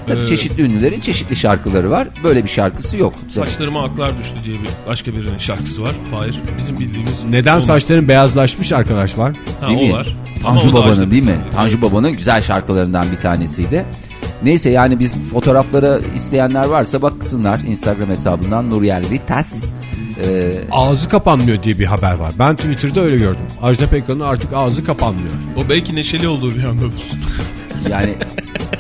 Tabii Ee, çeşitli ünlülerin çeşitli şarkıları var. Böyle bir şarkısı yok. Tabii. Saçlarıma aklar düştü diye bir başka birinin şarkısı var. Hayır. Bizim bildiğimiz. Neden saçların beyazlaşmış arkadaş var? Ha, Değil o mi? var. Ama da Baba'nın değil mi? Evet. Baba'nın güzel şarkılarından bir tanesiydi. Neyse yani biz fotoğraflara isteyenler varsa baksınlar Instagram hesabından Nuriyel Vitas. Ee, Ağzı kapanmıyor diye bir haber var. Ben Twitter'da öyle gördüm. Ajda Pekkan'ın artık ağzı kapanmıyor. O belki neşeli olduğu bir andadır. yani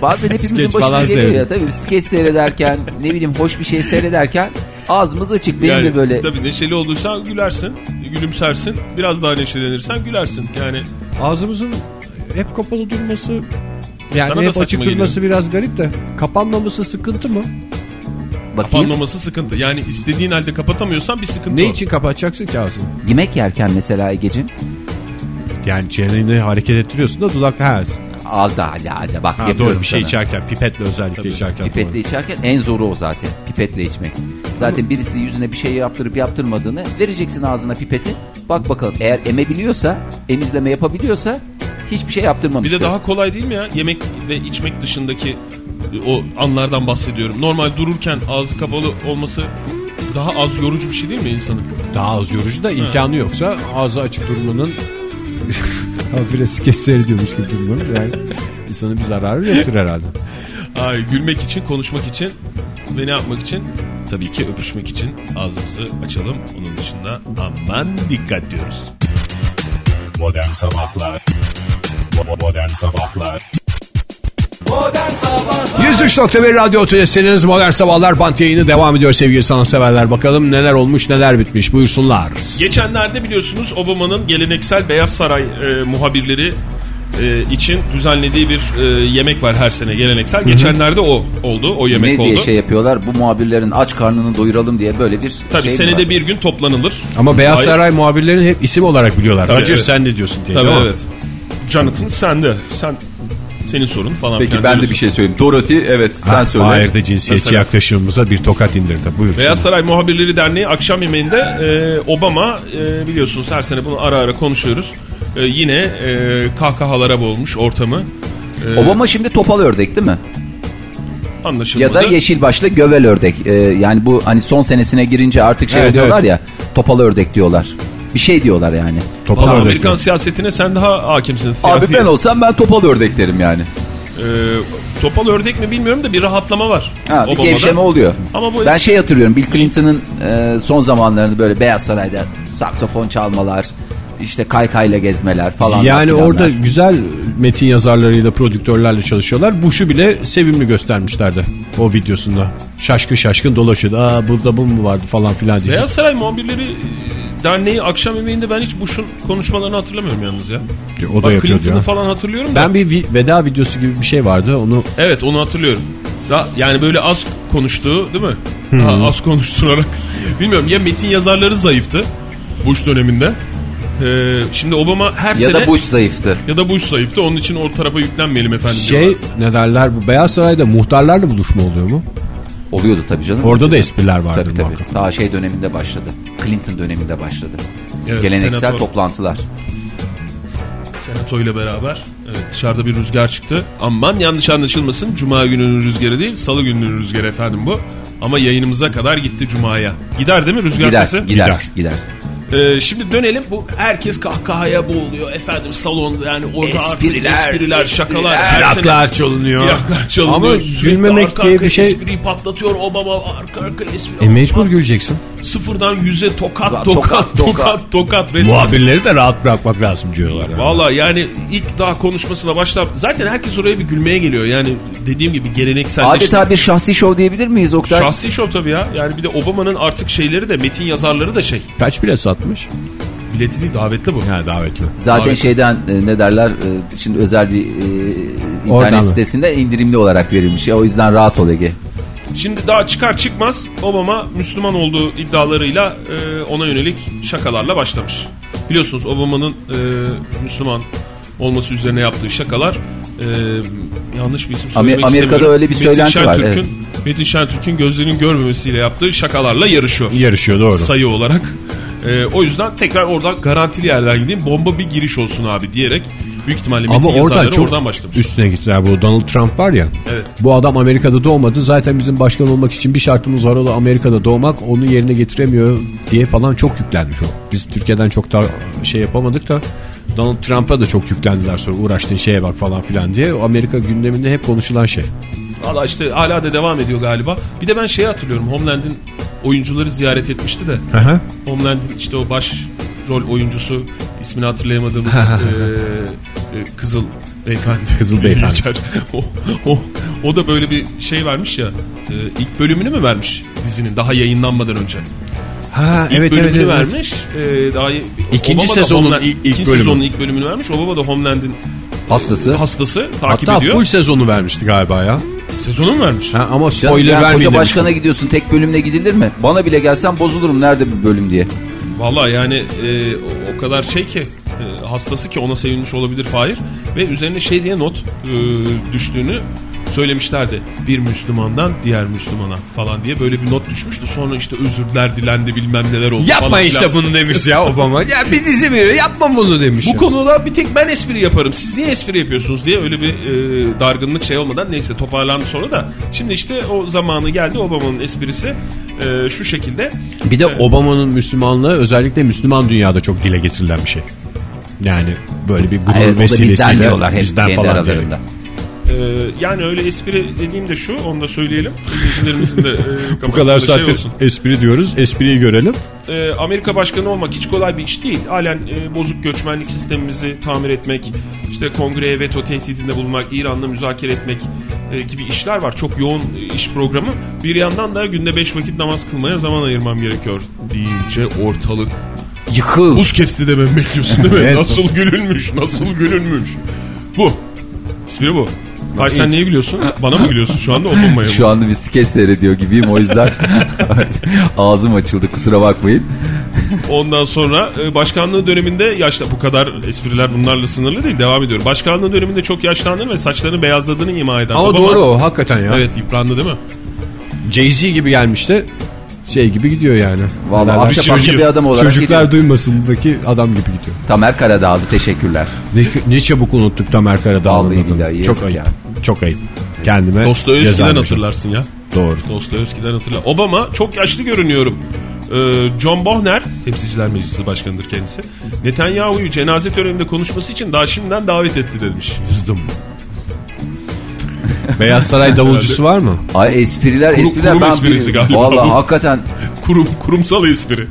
bazen hepimizin Skeç başına falan geliyor ya tabii skeç seyrederken ne bileyim hoş bir şey seyrederken ağzımız açık benim yani, de böyle Tabii neşeli olduysan gülersin, gülümsersin. Biraz daha neşelenirsen gülersin. Yani Ağzımızın hep kapalı durması yani Sana hep açık geliyor. durması biraz garip de kapanmaması sıkıntı mı? bakayım kapanmaması sıkıntı. Yani istediğin halde kapatamıyorsan bir sıkıntı Ne o. için kapatacaksın ki ağzını? yemek yerken mesela Ege'cim Yani çeneni hareket ettiriyorsun da dudak ha, ağda hadi hadi bak ha yapıyorum doğru bir şey sana. içerken pipetle özellikle içerken. Pipetle doğru. içerken en zoru o zaten. Pipetle içmek. Zaten birisi yüzüne bir şey yaptırıp yaptırmadığını vereceksin ağzına pipeti. Bak bakalım eğer emebiliyorsa, emizleme yapabiliyorsa hiçbir şey Bir yaptırmamış. de daha kolay değil mi ya? Yemek ve içmek dışındaki o anlardan bahsediyorum. Normal dururken ağzı kapalı olması daha az yorucu bir şey değil mi insanın? Daha az yorucu da imkanı yoksa ağzı açık durmanın habire skeç seyrediyormuş gibi durmanın yani insanın bir zararı yoktur herhalde. Ay, gülmek için, konuşmak için ve ne yapmak için? Tabii ki öpüşmek için ağzımızı açalım. Onun dışında aman dikkat diyoruz. Modern Sabahlar Modern Sabahlar 103.1 Radyo Tülesi'niz Modern Sabahlar Bant yayını devam ediyor sevgili sanatseverler. Bakalım neler olmuş neler bitmiş buyursunlar. Geçenlerde biliyorsunuz Obama'nın geleneksel Beyaz Saray e, muhabirleri e, için düzenlediği bir e, yemek var her sene geleneksel. Geçenlerde o oldu, o yemek ne oldu. diye şey yapıyorlar? Bu muhabirlerin aç karnını doyuralım diye böyle bir Tabii şey senede bir gün toplanılır. Ama Beyaz Hayır. Saray muhabirlerini hep isim olarak biliyorlar. Tabii, Roger evet. sen ne diyorsun diye. Tabii evet. Jonathan sende. Sen senin sorun falan Peki ben de bir şey söyleyeyim. Dorothy evet sen Ha, söyle. Fahir de cinsiyetçi Mesela. yaklaşımımıza bir tokat indirdi. Buyursun. Beyaz Saray Muhabirleri Derneği akşam yemeğinde e, Obama e, biliyorsunuz her sene bunu ara ara konuşuyoruz. E, yine e, kahkahalara boğulmuş ortamı. E, Obama şimdi topal ördek değil mi? anlaşılmadı. Ya da yeşil başlı gövel ördek. Ee, yani bu hani son senesine girince artık şey Evet, diyorlar evet. ya topal ördek diyorlar. Bir şey diyorlar yani. Topal Vallahi ördek Amerikan siyasetine sen daha hakimsin. Abi Siyasi- ben olsam ben topal ördek derim yani. E, topal ördek mi bilmiyorum da bir rahatlama var. Ha, bir Obama'da. gevşeme oluyor. Ama bu ben şey hatırlıyorum Bill Clinton'ın e, son zamanlarında böyle Beyaz Saray'da saksofon çalmalar, işte kaykayla gezmeler falan. Yani filanlar. orada güzel metin yazarlarıyla, prodüktörlerle çalışıyorlar. Bush'u bile sevimli göstermişlerdi o videosunda. Şaşkın şaşkın dolaşıyordu. Aa burada bu mu vardı falan filan diye. Beyaz Saray Muhabirleri Derneği akşam yemeğinde ben hiç Bush'un konuşmalarını hatırlamıyorum yalnız ya. O da Bak Clinton'ı ya. falan hatırlıyorum da. Ben bir vi- veda videosu gibi bir şey vardı. Onu Evet onu hatırlıyorum. Da, yani böyle az konuştuğu değil mi? Daha az konuşturarak. Bilmiyorum ya metin yazarları zayıftı Bush döneminde. Ee, şimdi Obama her ya sene da Bush zayıftı. ya da Bush zayıftı. Onun için o tarafa yüklenmeyelim efendim şey diyorlar. ne derler bu Beyaz Saray'da muhtarlarla buluşma oluyor mu? Oluyordu tabii canım. Orada da espriler vardı Tabii tabii. muhakkak. Daha şey döneminde başladı. Clinton döneminde başladı. Evet, Geleneksel senator- toplantılar. Senato ile beraber evet, dışarıda bir rüzgar çıktı. Aman yanlış anlaşılmasın. Cuma gününün rüzgarı değil, salı gününün rüzgarı efendim bu. Ama yayınımıza kadar gitti Cuma'ya. Gider değil mi rüzgar Gider, sesi? gider, gider. Ee, şimdi dönelim. Bu herkes kahkahaya boğuluyor efendim salonda yani orada Espriler, artık espriler, şakalar. Plaklar çalınıyor. Plaklar çalınıyor. Ama Sürekli gülmemek arka diye bir şey- Espriyi patlatıyor Obama arka arka espri. E mecbur güleceksin. Sıfırdan yüze tokat Tokat, tokat tokat tokat. resmen. Muhabirleri de rahat bırakmak lazım diyorlar. yani. Valla yani ilk daha konuşmasına başlar. Zaten herkes oraya bir gülmeye geliyor. Yani dediğim gibi gelenekselleşti. Adeta bir şahsi şov diyebilir miyiz Oktay? Şahsi şov tabii ya. Yani bir de Obama'nın artık şeyleri de metin yazarları da şey. Kaç bilet satmış? Bileti değil davetli bu. Ha davetli. Zaten Abi- şeyden e, ne derler e, şimdi özel bir e, Oradan internet mı? sitesinde indirimli olarak verilmiş. Ya, o yüzden rahat ol Ege. Şimdi daha çıkar çıkmaz Obama Müslüman olduğu iddialarıyla e, ona yönelik şakalarla başlamış. Biliyorsunuz Obama'nın e, Müslüman olması üzerine yaptığı şakalar e, yanlış bir isim söylemek Amerika'da istemiyorum. öyle bir söylenti var, Şentürk'ün- evet. Metin Şentürk'ün gözlerinin görmemesiyle yaptığı şakalarla yarışıyor. Yarışıyor doğru. Sayı olarak. E, o yüzden tekrar oradan garantili yerden gideyim bomba bir giriş olsun abi diyerek Büyük ihtimalle Ama oradan çok oradan başlamış. üstüne gittiler. Bu Donald Trump var ya. Evet. Bu adam Amerika'da doğmadı. Zaten bizim başkan olmak için bir şartımız var o da Amerika'da doğmak. Onu yerine getiremiyor diye falan çok yüklenmiş o. Biz Türkiye'den çok da şey yapamadık da Donald Trump'a da çok yüklendiler sonra uğraştığın şeye bak falan filan diye. O Amerika gündeminde hep konuşulan şey. Valla işte hala da devam ediyor galiba. Bir de ben şeyi hatırlıyorum. Homeland'in oyuncuları ziyaret etmişti de. Homeland'in işte o baş rol oyuncusu ismini hatırlayamadığımız e, e, Kızıl Beyefendi. Kızıl Beyefendi. O, o, o da böyle bir şey vermiş ya. E, ilk bölümünü mü vermiş dizinin daha yayınlanmadan önce? Ha İlk evet bölümünü evet, evet. vermiş. E, daha İkinci Obama sezonun Homeland- ilk- ilk ikinci bölümü. sezonun ilk bölümünü vermiş. Obama da Homeland'in Hastası. hastası takip Hatta ediyor. full sezonu vermişti galiba ya. Sezonu mu vermiş? Ha, ama spoiler yani vermeyin koca demiş. başkana gidiyorsun tek bölümle gidilir mi? Bana bile gelsen bozulurum nerede bu bölüm diye. Vallahi yani e, o kadar şey ki e, hastası ki ona sevinmiş olabilir Fahir. Ve üzerine şey diye not e, düştüğünü söylemişlerdi. Bir Müslümandan diğer Müslümana falan diye böyle bir not düşmüştü. Sonra işte özürler dilendi bilmem neler oldu Yapma falan işte filan. bunu demiş ya Obama. ya bir dizi veriyor yapma bunu demiş. Bu ya. konuda bir tek ben espri yaparım. Siz niye espri yapıyorsunuz diye öyle bir e, dargınlık şey olmadan neyse toparlandı sonra da. Şimdi işte o zamanı geldi Obama'nın esprisi e, şu şekilde. Bir de Obama'nın Müslümanlığı özellikle Müslüman dünyada çok dile getirilen bir şey. Yani böyle bir gurur vesilesiyle bizden bizden kendi falan aralarında. Ee, yani öyle espri dediğim de şu onu da söyleyelim. Dinleyicilerimizin de e, Bu kadar şey olsun. espri diyoruz. Espriyi görelim. Ee, Amerika başkanı olmak hiç kolay bir iş değil. Halen e, bozuk göçmenlik sistemimizi tamir etmek, işte kongreye veto tehdidinde bulunmak, İran'la müzakere etmek e, gibi işler var. Çok yoğun iş programı. Bir yandan da günde 5 vakit namaz kılmaya zaman ayırmam gerekiyor deyince ortalık Yıkıl. buz kesti demem bekliyorsun değil mi? Evet. Nasıl gülünmüş, nasıl gülünmüş. Bu. İsmi bu. Hayır sen niye gülüyorsun? Bana mı gülüyorsun şu anda Obama'ya mı? Şu anda bir skeç seyrediyor gibiyim o yüzden ağzım açıldı kusura bakmayın. Ondan sonra e, başkanlığı döneminde yaşta bu kadar espriler bunlarla sınırlı değil devam ediyor. Başkanlığı döneminde çok yaşlandığını ve saçlarını beyazladığını ima eden Ama Obama- doğru o hakikaten ya. Evet yıprandı değil mi? Jay-Z gibi gelmişti. Şey gibi gidiyor yani. Ahşap çocuk- ahşap bir adam olarak Çocuklar gidiyor. duymasındaki adam gibi gidiyor. Tamer Karadağlı teşekkürler. Ne, ne çabuk unuttuk Tamer Karadağlı'nın adını. Çok ayıp. ya. Çok ayıp. Kendime Dostoyevski'den hatırlarsın ya. Doğru. Dostoyevski'den hatırla. Obama çok yaşlı görünüyorum. Ee, John Bohner, Temsilciler Meclisi Başkanı'dır kendisi. Netanyahu'yu cenaze töreninde konuşması için daha şimdiden davet etti demiş. Kızdım. Beyaz Saray davulcusu var mı? Ay espriler Kuru- espriler kurum ben esprisi bilmiyorum. galiba Vallahi bu. hakikaten Kurum, kurumsal espri.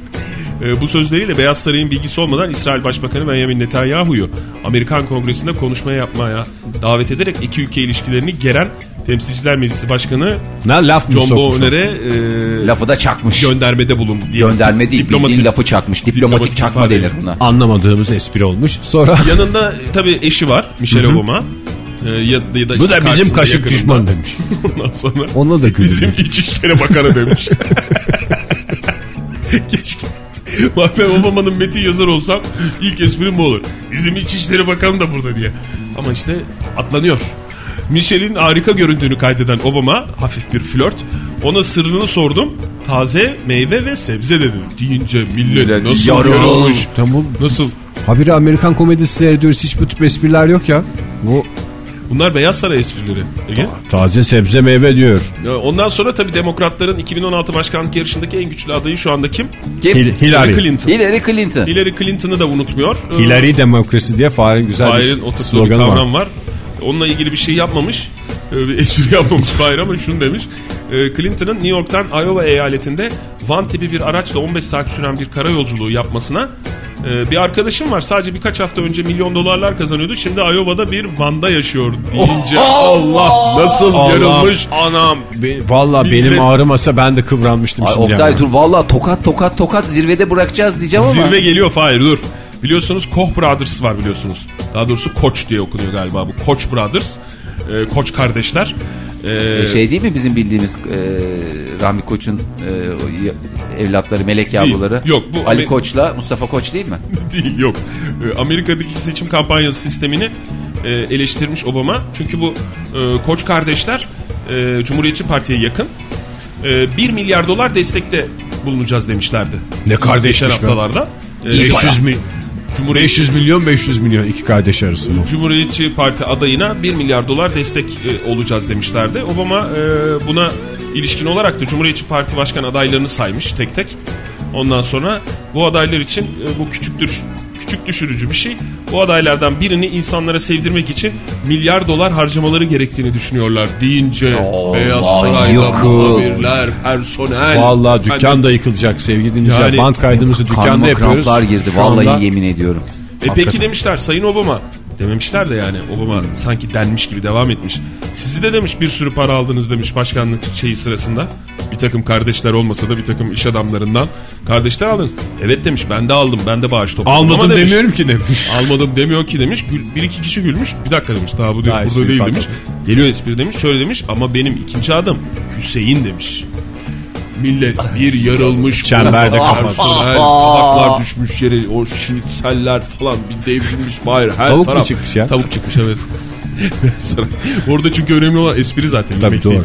Ee, bu sözleriyle Beyaz Saray'ın bilgisi olmadan İsrail Başbakanı Benjamin Netanyahu'yu Amerikan Kongresi'nde konuşma yapmaya davet ederek iki ülke ilişkilerini geren Temsilciler Meclisi Başkanı Ne laf John? Bohner'e e, lafı da çakmış. göndermede bulun diye. Gönderme değil Diplomatik- lafı çakmış. Diplomatik, diplomatik çakma denir buna. Anlamadığımız espri olmuş. Sonra Yanında e, tabii eşi var Michelle Obama. Ee, ya, ya da bu da bizim kaşık yakınında. düşman demiş. Ondan sonra Ona da bizim İçişleri Bakanı demiş. Keşke. Bak ben Obama'nın metin yazar olsam ilk esprim bu olur. Bizim İçişleri Bakanı da burada diye. Ama işte atlanıyor. Michelle'in harika göründüğünü kaydeden Obama hafif bir flört. Ona sırrını sordum. Taze meyve ve sebze dedi. Deyince millet Millet nasıl yarılmış. yarılmış. Tamam. Nasıl? Habire Amerikan komedisi seyrediyoruz. Hiç bu tip espriler yok ya. Bu Bunlar Beyaz Saray esprileri. Ege. taze sebze meyve diyor. Ya Ondan sonra tabii demokratların 2016 başkanlık yarışındaki en güçlü adayı şu anda kim? Kim? Hil- Hillary. Clinton. Hillary Clinton. Hillary Clinton'ı da unutmuyor. Ee, Hillary demokrasi diye Fahir'in güzel Fahir'in bir sloganı var. var. Onunla ilgili bir şey yapmamış. Bir espri yapmamış Fahir ama şunu demiş. Ee, Clinton'ın New York'tan Iowa eyaletinde van tipi bir araçla 15 saat süren bir karayolculuğu yapmasına e, bir arkadaşım var. Sadece birkaç hafta önce milyon dolarlar kazanıyordu. Şimdi Iowa'da bir vanda yaşıyor deyince Allah nasıl Allah, yarılmış. Anam. Be, Valla benim ağrımasa ben de kıvranmıştım Ay, şimdi. Oktay yani. dur valla tokat tokat tokat zirvede bırakacağız diyeceğim ama. Zirve geliyor Fahir dur. Biliyorsunuz Koch Brothers var biliyorsunuz. Daha doğrusu Koç diye okunuyor galiba bu. Koç Brothers. Ee, Koç kardeşler. Ee, E, Şey değil mi bizim bildiğimiz e, Rahmi Koç'un e, evlatları melek yavruları? Yok, bu Ali Amer- Koç'la Mustafa Koç değil mi? değil yok. Ee, Amerika'daki seçim kampanyası sistemini e, eleştirmiş Obama. Çünkü bu e, Koç kardeşler e, Cumhuriyetçi Parti'ye yakın. E, 1 milyar dolar destekte bulunacağız demişlerdi. Ne be. haftalarda. E, İyi 500 para. mi? Cumhuriyetçi, 500 milyon 500 milyon iki kardeş arasında. Cumhuriyetçi Parti adayına 1 milyar dolar destek e, olacağız demişlerdi. Obama e, buna ilişkin olarak da Cumhuriyetçi Parti başkan adaylarını saymış tek tek. Ondan sonra bu adaylar için e, bu küçük düş- küçük düşürücü bir şey. Bu adaylardan birini insanlara sevdirmek için milyar dolar harcamaları gerektiğini düşünüyorlar deyince Allah Beyaz Saray'da muhabirler, personel. Vallahi dükkan efendim, da yıkılacak sevgili dinleyiciler. Yani- Band kaydımızı dükkanda yapıyoruz. kramplar girdi vallahi anda- yemin ediyorum. E peki demişler Sayın Obama. Dememişler de yani Obama sanki denmiş gibi devam etmiş. Sizi de demiş bir sürü para aldınız demiş başkanlık şeyi sırasında. Bir takım kardeşler olmasa da bir takım iş adamlarından kardeşler aldınız. Evet demiş ben de aldım ben de bağış topladım. Almadım Ama demiş, demiyorum ki demiş. Almadım demiyor ki demiş. Bir iki kişi gülmüş. Bir dakika demiş. Daha bu Daha burada değil demiş. Geliyor espri demiş. Şöyle demiş ama benim ikinci adım Hüseyin demiş. Millet bir yarılmış. Çemberde kapat. Tabaklar düşmüş yere. O şinitseller falan bir devrilmiş. Hayır her Tavuk mu taraf. çıkmış ya? Tavuk çıkmış evet. Orada çünkü önemli olan espri zaten. Tabii doğru. değil.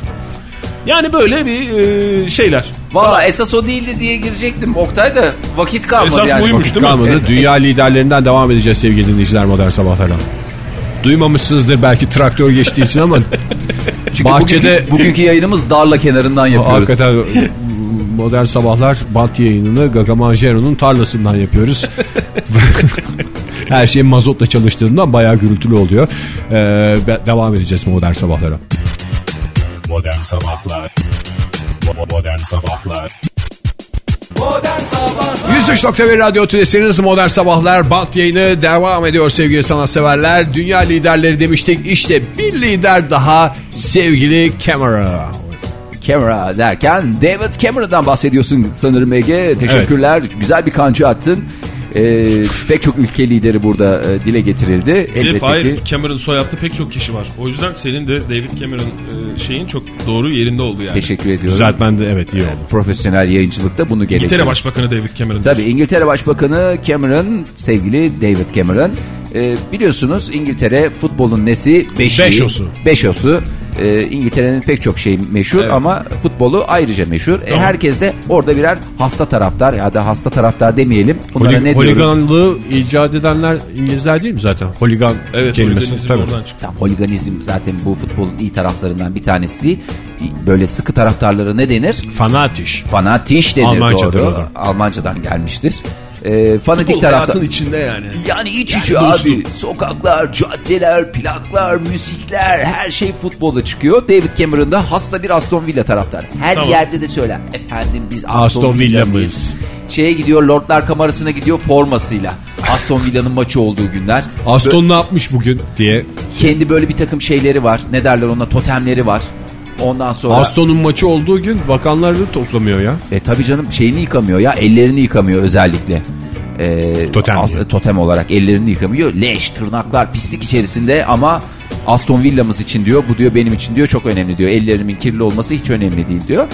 Yani böyle bir e, şeyler. Valla esas o değildi diye girecektim. Oktay da vakit kalmadı Esas yani. buymuş Vakit değil mi? Kalmadı. Es- Dünya liderlerinden devam edeceğiz sevgili dinleyiciler modern sabahlara. Duymamışsınızdır belki traktör geçtiği için ama Çünkü bahçede bugünkü, bugünkü yayınımız darla kenarından yapıyoruz. hakikaten modern sabahlar bant yayınını Gagamanjero'nun tarlasından yapıyoruz. Her şey mazotla çalıştığından bayağı gürültülü oluyor. Ee, devam edeceğiz modern sabahlara. Modern Sabahlar Modern Sabahlar 103.1 Radyo Tülesi'niz Modern Sabahlar Bant yayını devam ediyor sevgili sanatseverler. Dünya liderleri demiştik. İşte bir lider daha sevgili Cameron. Camera derken David Cameron'dan bahsediyorsun sanırım Ege. Teşekkürler. Güzel bir kancı attın. Ee, pek çok ülke lideri burada e, dile getirildi. Elbette Fahir ki Cameron soyadlı pek çok kişi var. O yüzden senin de David Cameron e, şeyin çok doğru yerinde oldu yani. teşekkür ediyorum. Düzeltmen de evet iyi oldu. Profesyonel yayıncılıkta bunu gerekiyor. İngiltere Başbakanı David Cameron. Tabii İngiltere Başbakanı Cameron, sevgili David Cameron. Ee, biliyorsunuz İngiltere futbolun nesi? Beşiği. Beşosu. Beşosu. Ee, İngiltere'nin pek çok şey meşhur Evet. ama futbolu ayrıca meşhur. E, herkes de orada birer hasta taraftar ya da hasta taraftar demeyelim. Bunlara Holi- ne diyoruz? holiganlığı icat edenler İngilizler değil mi zaten? Holigan Evet, kelimesi. Tabii. Tam holiganizm zaten bu futbolun iyi taraflarından bir tanesi değil. Böyle sıkı taraftarları ne denir? Fanatiş. Fanatiş denir Almancadır doğru. Almancadan gelmiştir. Ee, fanatik Futbol hayatın içinde yani. Yani iç içe abi. Sokaklar, caddeler, plaklar, müzikler her şey futbolda çıkıyor. David Cameron da hasta bir Aston Villa taraftar. Her Tamam. yerde de söyler. Efendim biz Aston, Aston Villa'mız. Villa'mız. Şeye gidiyor Lordlar Kamerası'na gidiyor formasıyla. Aston Villa'nın maçı olduğu günler. Aston ne yapmış bugün diye. Kendi böyle bir takım şeyleri var. Ne derler ona totemleri var. Ondan sonra... Aston'un maçı olduğu gün bakanları toplamıyor ya. E tabii canım şeyini yıkamıyor ya ellerini yıkamıyor özellikle. E, Totem as- diye. totem olarak ellerini yıkamıyor. Leş, tırnaklar, pislik içerisinde ama Aston Villa'mız için diyor bu diyor benim için diyor çok önemli diyor. Ellerimin kirli olması hiç önemli değil diyor.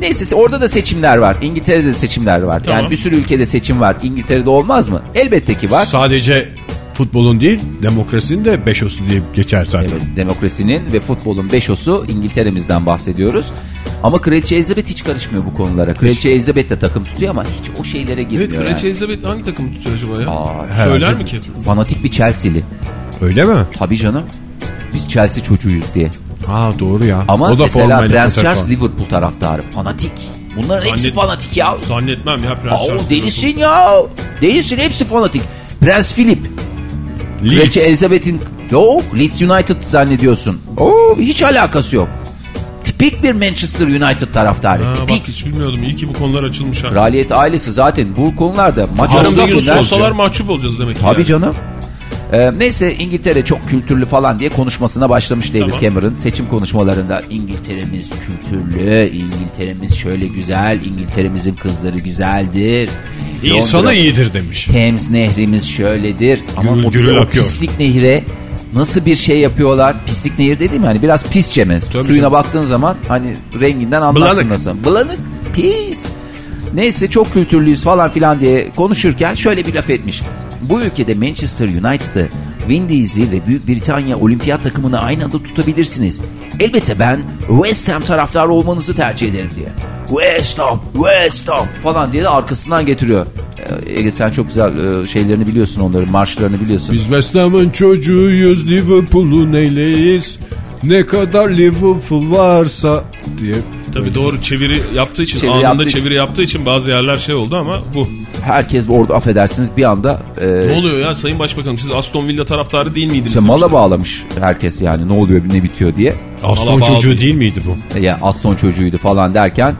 Neyse orada da seçimler var. İngiltere'de de seçimler var. Tamam. Yani bir sürü ülkede seçim var. İngiltere'de olmaz mı? Elbette ki var. Sadece futbolun değil demokrasinin de beşosu diye geçer zaten. Evet, demokrasinin ve futbolun beşosu İngiltere'mizden bahsediyoruz. Ama Kraliçe Elizabeth hiç karışmıyor bu konulara. Kraliçe Elizabeth de takım tutuyor ama hiç o şeylere girmiyor. Evet Kraliçe yani. Elizabeth hangi takımı tutuyor acaba ya? Aa, Söyler mi ki? Fanatik bir Chelsea'li. Öyle mi? Tabii canım. Biz Chelsea çocuğuyuz diye. Ha doğru ya. Ama o da mesela Prens Charles var. Liverpool taraftarı. Fanatik. Bunların hepsi Zannet- fanatik ya. Zannetmem ya Prens Aa, Charles. delisin ya. Delisin hepsi fanatik. Prens Philip. Leeds. Kraliçe Elizabeth'in... Yok Leeds United zannediyorsun. Oo, hiç alakası yok. Tipik bir Manchester United taraftarı. Ha, Tipik. bak hiç bilmiyordum. İyi ki bu konular açılmış ha. Kraliyet ailesi zaten bu konularda maç arasında bir gün mahcup olacağız demek ki. Tabii yani. canım. Ee, neyse İngiltere çok kültürlü falan diye konuşmasına başlamış David Tamam. Cameron. Seçim konuşmalarında İngiltere'miz kültürlü, İngiltere'miz şöyle güzel, İngiltere'mizin kızları güzeldir. İnsanı Londra- iyidir demiş. Thames nehrimiz şöyledir. Ama Gürül o, gürül o pislik nehire nasıl bir şey yapıyorlar? Pislik nehir dediğim hani biraz pisçe mi? Suyuna canım. baktığın zaman hani renginden anlarsın Bulanık. nasıl. Bulanık, pis. Neyse çok kültürlüyüz falan filan diye konuşurken şöyle bir laf etmiş. Bu ülkede Manchester United'ı, Windies'i ve Büyük Britanya olimpiyat takımını aynı anda tutabilirsiniz. Elbette ben West Ham taraftarı olmanızı tercih ederim diye. West Ham, West Ham falan diye de arkasından getiriyor. Ege sen çok güzel e, şeylerini biliyorsun onların marşlarını biliyorsun. Biz West Ham'ın çocuğuyuz Liverpool'un neyleyiz. Ne kadar Liverpool varsa diye. Tabii doğru çeviri yaptığı için Çeviri anında yaptığı için. çeviri yaptığı için bazı yerler şey oldu ama bu. Herkes orada affedersiniz bir anda e, Ne oluyor ya Sayın Başbakanım siz Aston Villa taraftarı değil miydiniz? işte mala bağlamış herkes yani ne oluyor ne bitiyor diye. Valla çocuğu değil miydi bu? Ya Aston çocuğuydu falan derken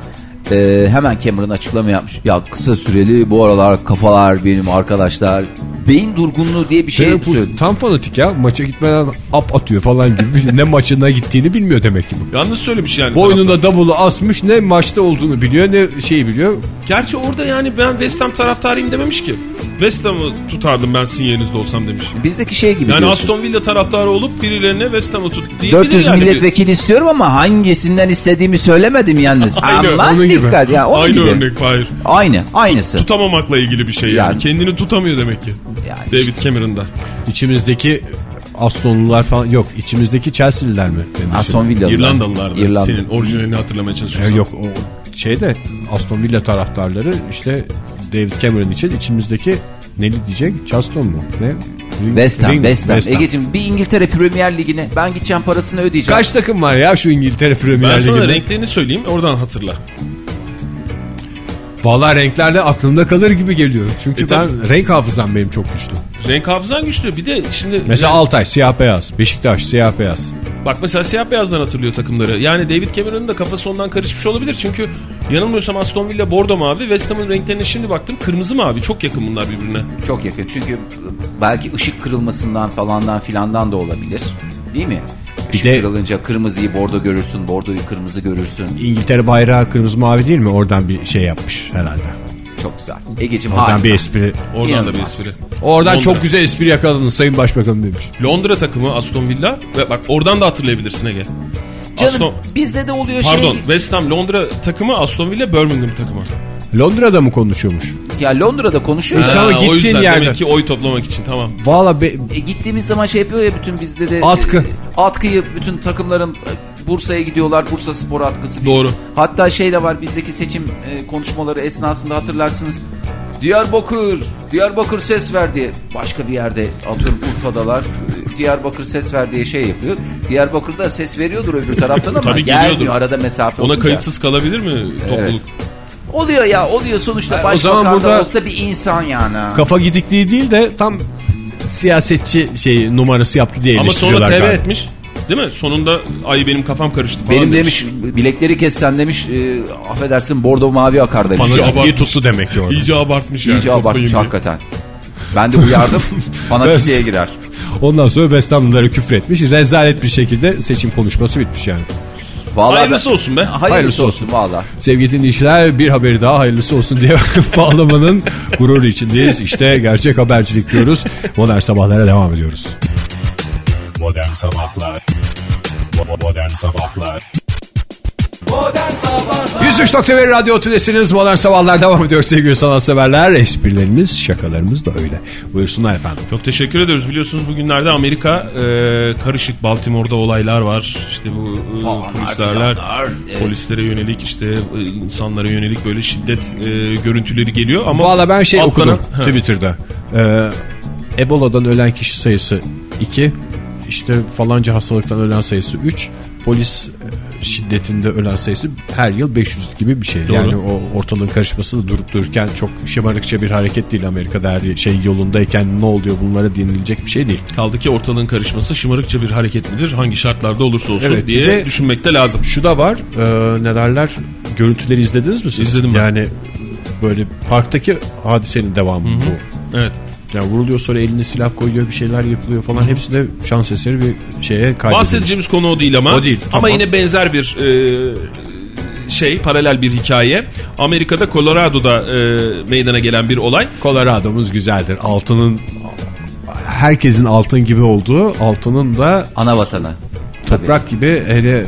e, hemen Cameron açıklama yapmış. Ya kısa süreli bu aralar kafalar benim arkadaşlar. Beyin durgunluğu diye bir şey söyledi. tam fanatik ya. Maça gitmeden ap atıyor falan gibi. bir şey. ne maçına gittiğini bilmiyor demek ki bu. Yalnız söylemiş yani. Boynunda davulu asmış ne maçta olduğunu biliyor ne şeyi biliyor. Gerçi orada yani ben West Ham taraftarıyım dememiş ki. West Ham'ı tutardım ben sizin yerinizde olsam demiş. Bizdeki şey gibi Yani diyorsun. Aston Villa taraftarı olup birilerine West Ham'ı tut diyebilir 400 yani. milletvekili istiyorum ama hangisinden istediğimi söylemedim yalnız. Aynı, Aman onun gibi. dikkat ya onun Aynı gibi. örnek Fahir. Aynı aynısı. Tutamamakla ilgili bir şey yani. Yani. Kendini tutamıyor demek ki. Yani David Cameron'da. İçimizdeki Astonlular falan yok. İçimizdeki Chelsea'liler mi? Aston Villa'lılar. İrlandalılar da. İrlanda. Senin orijinalini hatırlamaya E, çalışıyorsan. yok o şeyde Aston Villa taraftarları işte David Cameron için içimizdeki neli diyecek? Charleston mu? Ne? West Ham, West Ham. Egeciğim bir İngiltere Premier Ligi'ne ben gideceğim parasını ödeyeceğim. Kaç takım var ya şu İngiltere Premier Ben sana renklerini söyleyeyim oradan hatırla. Valla renklerde aklımda kalır gibi geliyor. Çünkü E, ben tabii. renk hafızam benim çok güçlü. Renk hafızan güçlü. Bir de şimdi... Mesela yani- Altay siyah beyaz. Beşiktaş siyah beyaz. Bak mesela siyah beyazdan hatırlıyor takımları. Yani David Cameron'ın da kafası ondan karışmış olabilir. Çünkü yanılmıyorsam Aston Villa bordo mavi. West Ham'ın renklerine şimdi baktım kırmızı mavi. Çok yakın bunlar birbirine. Çok yakın çünkü belki ışık kırılmasından falandan filandan da olabilir. Değil mi? Işık de- kırılınca kırmızıyı bordo görürsün, bordoyu kırmızı görürsün. İngiltere bayrağı kırmızı mavi değil mi? Oradan bir şey yapmış herhalde. Çok güzel. Egeciğim Oradan harika. bir espri. Oradan da İnanılmaz. bir espri. Oradan Londra. çok güzel espri yakaladınız Sayın Başbakanım demiş. Londra takımı Aston Villa. Ve bak oradan da hatırlayabilirsin Ege. Canım Aston- bizde de oluyor Pardon şey. West Ham Londra takımı Aston Villa Birmingham takımı. Londra'da mı konuşuyormuş? Ya Londra'da konuşuyor. E, Ama Ha, gittiğin o yüzden yerde- demek ki oy toplamak için tamam. Valla be, E, gittiğimiz zaman şey yapıyor ya bütün bizde de. Atkı. e, atkıyı bütün takımların e, Bursa'ya gidiyorlar. Bursa Spor atkısı. diye. Doğru. Hatta şey de var bizdeki seçim e, konuşmaları esnasında hatırlarsınız. Diyarbakır, Diyarbakır ses ver diye başka bir yerde atıyorum Urfa'dalar. e, Diyarbakır ses ver diye şey yapıyor. Diyarbakır'da ses veriyordur öbür taraftan ama Tabii gelmiyor arada mesafe Ona olunca. kayıtsız kalabilir mi topluluk? Oluyor ya oluyor sonuçta o başbakan zaman da burada- olsa bir insan yani. kafa gidikliği değil de tam siyasetçi şey numarası yaptı diye Ama sonra galiba. etmiş. Değil mi? Sonunda ay benim kafam karıştı falan Benim demiş bilekleri kessen demiş e, affedersin bordo mavi akar demiş. Fanatik. İyi tuttu demek ki orada. İyice abartmış yani. İyice abartmış diye. hakikaten. Ben de uyardım. Fanatikliğe girer. Ondan sonra West Hamlılara küfür etmiş. Rezalet bir şekilde seçim konuşması bitmiş yani. Vallahi Hayırlısı ben- olsun be. Hayırlısı, Hayırlısı olsun, valla. Sevgili dinleyiciler bir haberi daha hayırlısı olsun diye bağlamanın gururu içindeyiz. İşte gerçek habercilik diyoruz. Modern sabahlara devam ediyoruz. Modern Sabahlar Modern Sabahlar 103.1 Radyo Tülesi'niz Modern Sabahlar devam ediyor sevgili sanatseverler. Esprilerimiz, şakalarımız da öyle. Buyursunlar efendim. Çok teşekkür ediyoruz. Biliyorsunuz bugünlerde Amerika e, karışık Baltimore'da olaylar var. İşte bu e, Falanlar, polislerler filanlar, evet. polislere yönelik işte e, insanlara yönelik böyle şiddet e, görüntüleri geliyor ama Valla ben şey altlanan- okudum Ha. Twitter'da. Ee, Ebola'dan ölen kişi sayısı 2. İşte falanca hastalıktan ölen sayısı 3. Polis e, şiddetinde ölen sayısı her yıl 500 gibi bir şey. Doğru. Yani o ortalığın karışması da durup dururken çok şımarıkça bir hareket değil Amerika'da her şey yolundayken ne oluyor bunlara denilecek bir şey değil. Kaldı ki ortalığın karışması şımarıkça bir hareket midir? Hangi şartlarda olursa olsun Evet, diye de- düşünmek de lazım. Şu da var e, ne derler görüntüleri izlediniz mi siz? İzledim ben. Yani böyle parktaki hadisenin devamı bu. Evet. Yani vuruluyor sonra eline silah koyuyor bir şeyler yapılıyor falan. Hepsi de şans eseri bir şeye kaydedilmiş. Bahsedeceğimiz konu o değil ama. O değil, Ama tamam. yine benzer bir e, şey, paralel bir hikaye. Amerika'da Colorado'da e, meydana gelen bir olay. Colorado'muz güzeldir. Altının herkesin altın gibi olduğu altının da Ana vatanı. Tabii. toprak gibi hele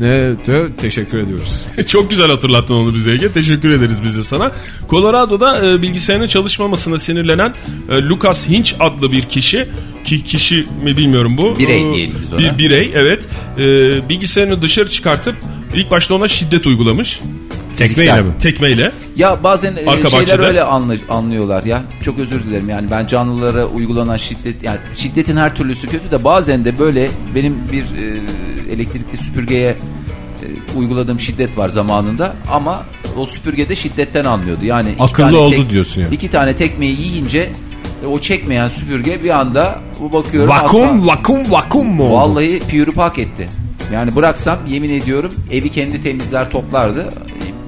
ne de teşekkür ediyoruz. Çok güzel hatırlattın onu bize Ege. Teşekkür ederiz biz de sana. Colorado'da e, bilgisayarının çalışmamasına sinirlenen e, Lucas Hinch adlı bir kişi ki kişi mi bilmiyorum bu. Birey E, diyelim biz ona. Bir birey evet. E, bilgisayarını dışarı çıkartıp ilk başta ona şiddet uygulamış. Tekmeyle mi? Tekmeyle. Ya bazen e, Arka şeyler bahçede. öyle anla- anlıyorlar ya. Çok özür dilerim yani ben canlılara uygulanan şiddet yani şiddetin her türlüsü kötü de bazen de böyle benim bir e, elektrikli süpürgeye e, uyguladığım şiddet var zamanında ama o süpürgede şiddetten anlıyordu. Yani iki Akıllı tane oldu diyorsun yani. İki tane tekmeyi yiyince e, o çekmeyen süpürge bir anda bu bakıyorum Vakum asla- vakum vakum mu oldu? Vallahi pürü pak etti. Yani bıraksam yemin ediyorum evi kendi temizler toplardı.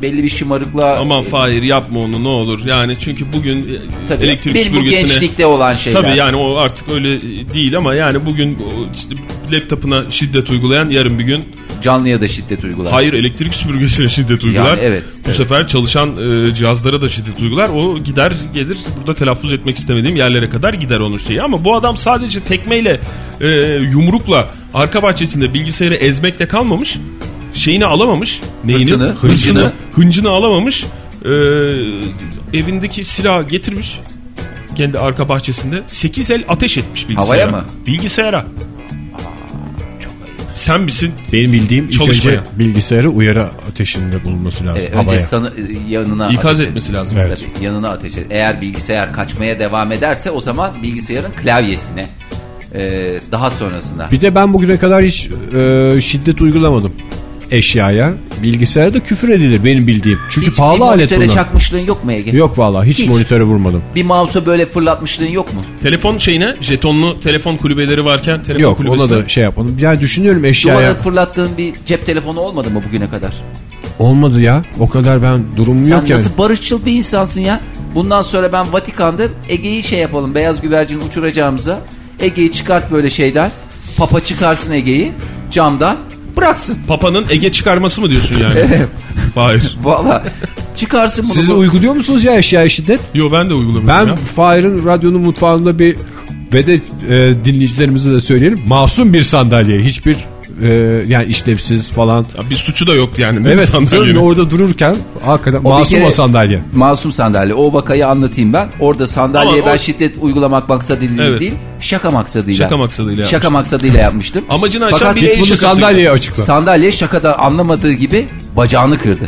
Belli bir şımarıkla Aman Fahir yapma onu ne olur. Yani çünkü bugün e, Tabii. elektrik bu süpürgesine... gençlikte olan şeyler. Tabii yani o artık öyle değil ama yani bugün o işte laptopuna şiddet uygulayan yarın bir gün Canlıya da şiddet uygular. hayır elektrik süpürgesine şiddet uygular. Yani evet, Bu evet. sefer çalışan e, cihazlara da şiddet uygular. O gider gelir burada telaffuz etmek istemediğim yerlere kadar gider onun şeyi. Ama bu adam sadece tekmeyle e, yumrukla arka bahçesinde bilgisayarı ezmekle kalmamış. Şeyini alamamış. Neyini? Hırsını, hıncını, hıncını. hıncını alamamış. E, evindeki silahı getirmiş kendi arka bahçesinde 8 el ateş etmiş bilgisayara. Havaya mı? Bilgisayara. Sen misin? Benim bildiğim ilk önce bilgisayarı uyarı ateşinde bulunması lazım. Ee, önce havaya. sana, yanına İkaz ateş etmesi lazım. Evet. Tabii, yanına ateş et. Eğer bilgisayar kaçmaya devam ederse o zaman bilgisayarın klavyesine e, daha sonrasında. Bir de ben bugüne kadar hiç e, şiddet uygulamadım eşyaya. Bilgisayara da küfür edilir benim bildiğim. Çünkü Hiç pahalı alet monitöre bunlar. çakmışlığın yok mu Ege? Yok vallahi hiç, Hiç. monitöre vurmadım. Bir mouse'u böyle fırlatmışlığın yok mu? Telefon şeyine jetonlu telefon kulübeleri varken telefon Yok kulübesine. ona da şey yapmadım. Yani düşünüyorum Duvara eşyaya. fırlattığın bir cep telefonu olmadı mı bugüne kadar? Olmadı ya. O kadar ben durumum Sen yok yani. nasıl barışçıl bir insansın ya? Bundan sonra ben Vatikan'da Ege'yi şey yapalım beyaz güvercini uçuracağımıza Ege'yi çıkart böyle şeyden. Papa çıkarsın Ege'yi camdan bıraksın. Papa'nın Ege çıkarması mı diyorsun yani? Hayır. Valla çıkarsın bunu. Siz bu- uyguluyor musunuz ya eşyaya şiddet? Yo ben de uygulamıyorum Ben ya. Fahir'in radyonun mutfağında bir ve de e, dinleyicilerimize de söyleyelim. Masum bir sandalye. Hiçbir e, yani işlevsiz falan. Ya bir suçu da yok yani. Evet sandalyenin? orada dururken hakikaten O masum kere- o sandalye. Masum sandalye. O vakayı anlatayım ben. Orada sandalyeye Ama o- ben şiddet uygulamak maksadıyla Evet. değil, şaka maksadıyla. Şaka maksadıyla Şaka maksadıyla yapmıştım. Amacını aşan Fakat bir el sandalyeye açıkla. Sandalye şakada anlamadığı gibi bacağını kırdı.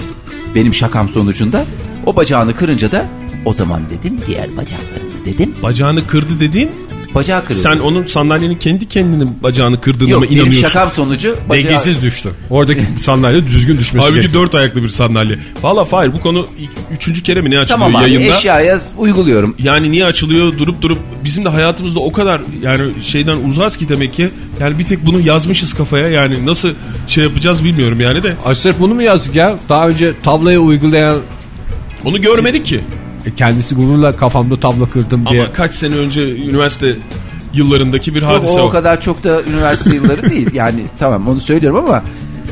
Benim şakam sonucunda. O bacağını kırınca da o zaman dedim diğer bacaklarını dedim. Bacağını kırdı dediğin Bacağı kırıldı. sen onun sandalyenin kendi kendinin bacağını kırdığına Yok mı benim inanıyorsun? şakam sonucu bacağı... Dengesiz düştü. Oradaki sandalye düzgün düşmesi Halbuki gerekiyor. dört ayaklı bir sandalye. Valla Fahir bu konu üçüncü kere mi ne açılıyor Tamam abi yayında? eşyaya uyguluyorum. Yani niye açılıyor durup durup bizim de hayatımızda o kadar yani şeyden uzağız ki demek ki yani bir tek bunu yazmışız kafaya yani nasıl şey yapacağız bilmiyorum yani de Ay sırf bunu mu yazdık ya? Daha önce tavlaya uygulayan onu görmedik ki. E, kendisi gururla kafamda tavla kırdım diye. Ama kaç sene önce üniversite yıllarındaki bir hadise o, o. o kadar çok da üniversite yılları değil. Yani tamam onu söylüyorum ama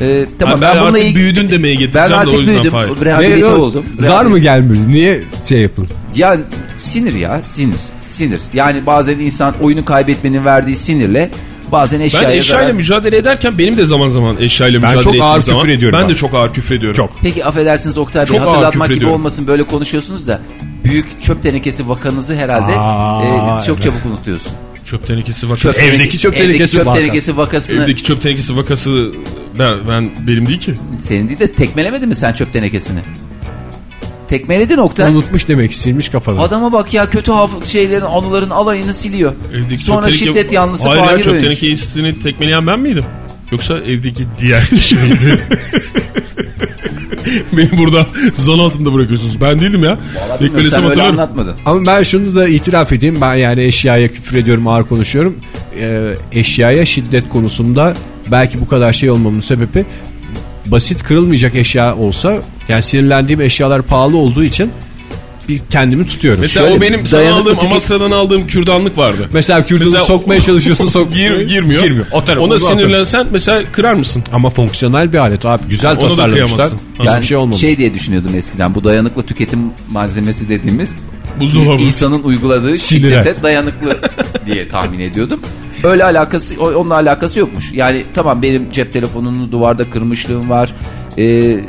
e, tamam Ha, ben, bununla artık ilgili- büyüdün demeye Ben getireceğim de o artık yüzden büyüdüm. Fahir. Rehabilite oldum. Zar mı gelmedi? Niye şey yapın? Ya sinir ya sinir. Sinir. Yani bazen insan oyunu kaybetmenin verdiği sinirle bazen Ben eşyaya eşyayla zarar- mücadele ederken benim de zaman zaman eşyayla Ben mücadele çok ettiğim ağır zaman küfür ediyorum Ben de çok ağır küfür ediyorum. Çok. Peki affedersiniz Oktay Bey Çok ağır hatırlatmak gibi ediyorum. olmasın böyle konuşuyorsunuz da büyük çöp tenekesi vakanızı herhalde Aa, e, çok evet. çabuk unutuyorsun. Çöp tenekesi vakası. Çöp Evdeki çöp evdeki tenekesi çöp vakası. tenekesi vakasını Evdeki çöp tenekesi vakası ben, ben benim değil ki. senin değil de tekmelemedin mi sen çöp tenekesini? Tekmeledin Oktay. Unutmuş demek silmiş kafadan. Adama bak ya kötü haf- şeylerin anıların alayını siliyor. Evdeki Sonra çöp teneke- şiddet yanlısı Hayır ya çöp tenekesini tekmeleyen ben miydim? Yoksa evdeki diğer şeydi. Beni burada zan altında bırakıyorsunuz. Ben değilim ya. Bilmiyorum, Tekmelesem sen öyle anlatmadın. Ama ben şunu da itiraf edeyim. Ben yani eşyaya küfür ediyorum, ağır konuşuyorum. Ee, eşyaya şiddet konusunda belki bu kadar şey olmamın sebebi basit kırılmayacak eşya olsa yani sinirlendiğim eşyalar pahalı olduğu için bir kendimi tutuyorum. Mesela Şöyle o benim sana aldığım Amasra'dan aldığım kürdanlık vardı. Mesela kürdanı Mesela- sokmaya çalışıyorsun sok Gir, girmiyor. Girmiyor. Tarafa, Ona atarım. sinirlensen mesela kırar mısın? Ama fonksiyonel bir alet abi. Güzel tasarlamışlar. Ben şey olmamış. şey diye düşünüyordum eskiden bu dayanıklı tüketim malzemesi dediğimiz Buzdolabı. insanın uyguladığı Sinire. şiddete dayanıklı diye tahmin ediyordum. Öyle alakası onunla alakası yokmuş. Yani tamam benim cep telefonunu duvarda kırmışlığım var. Ee,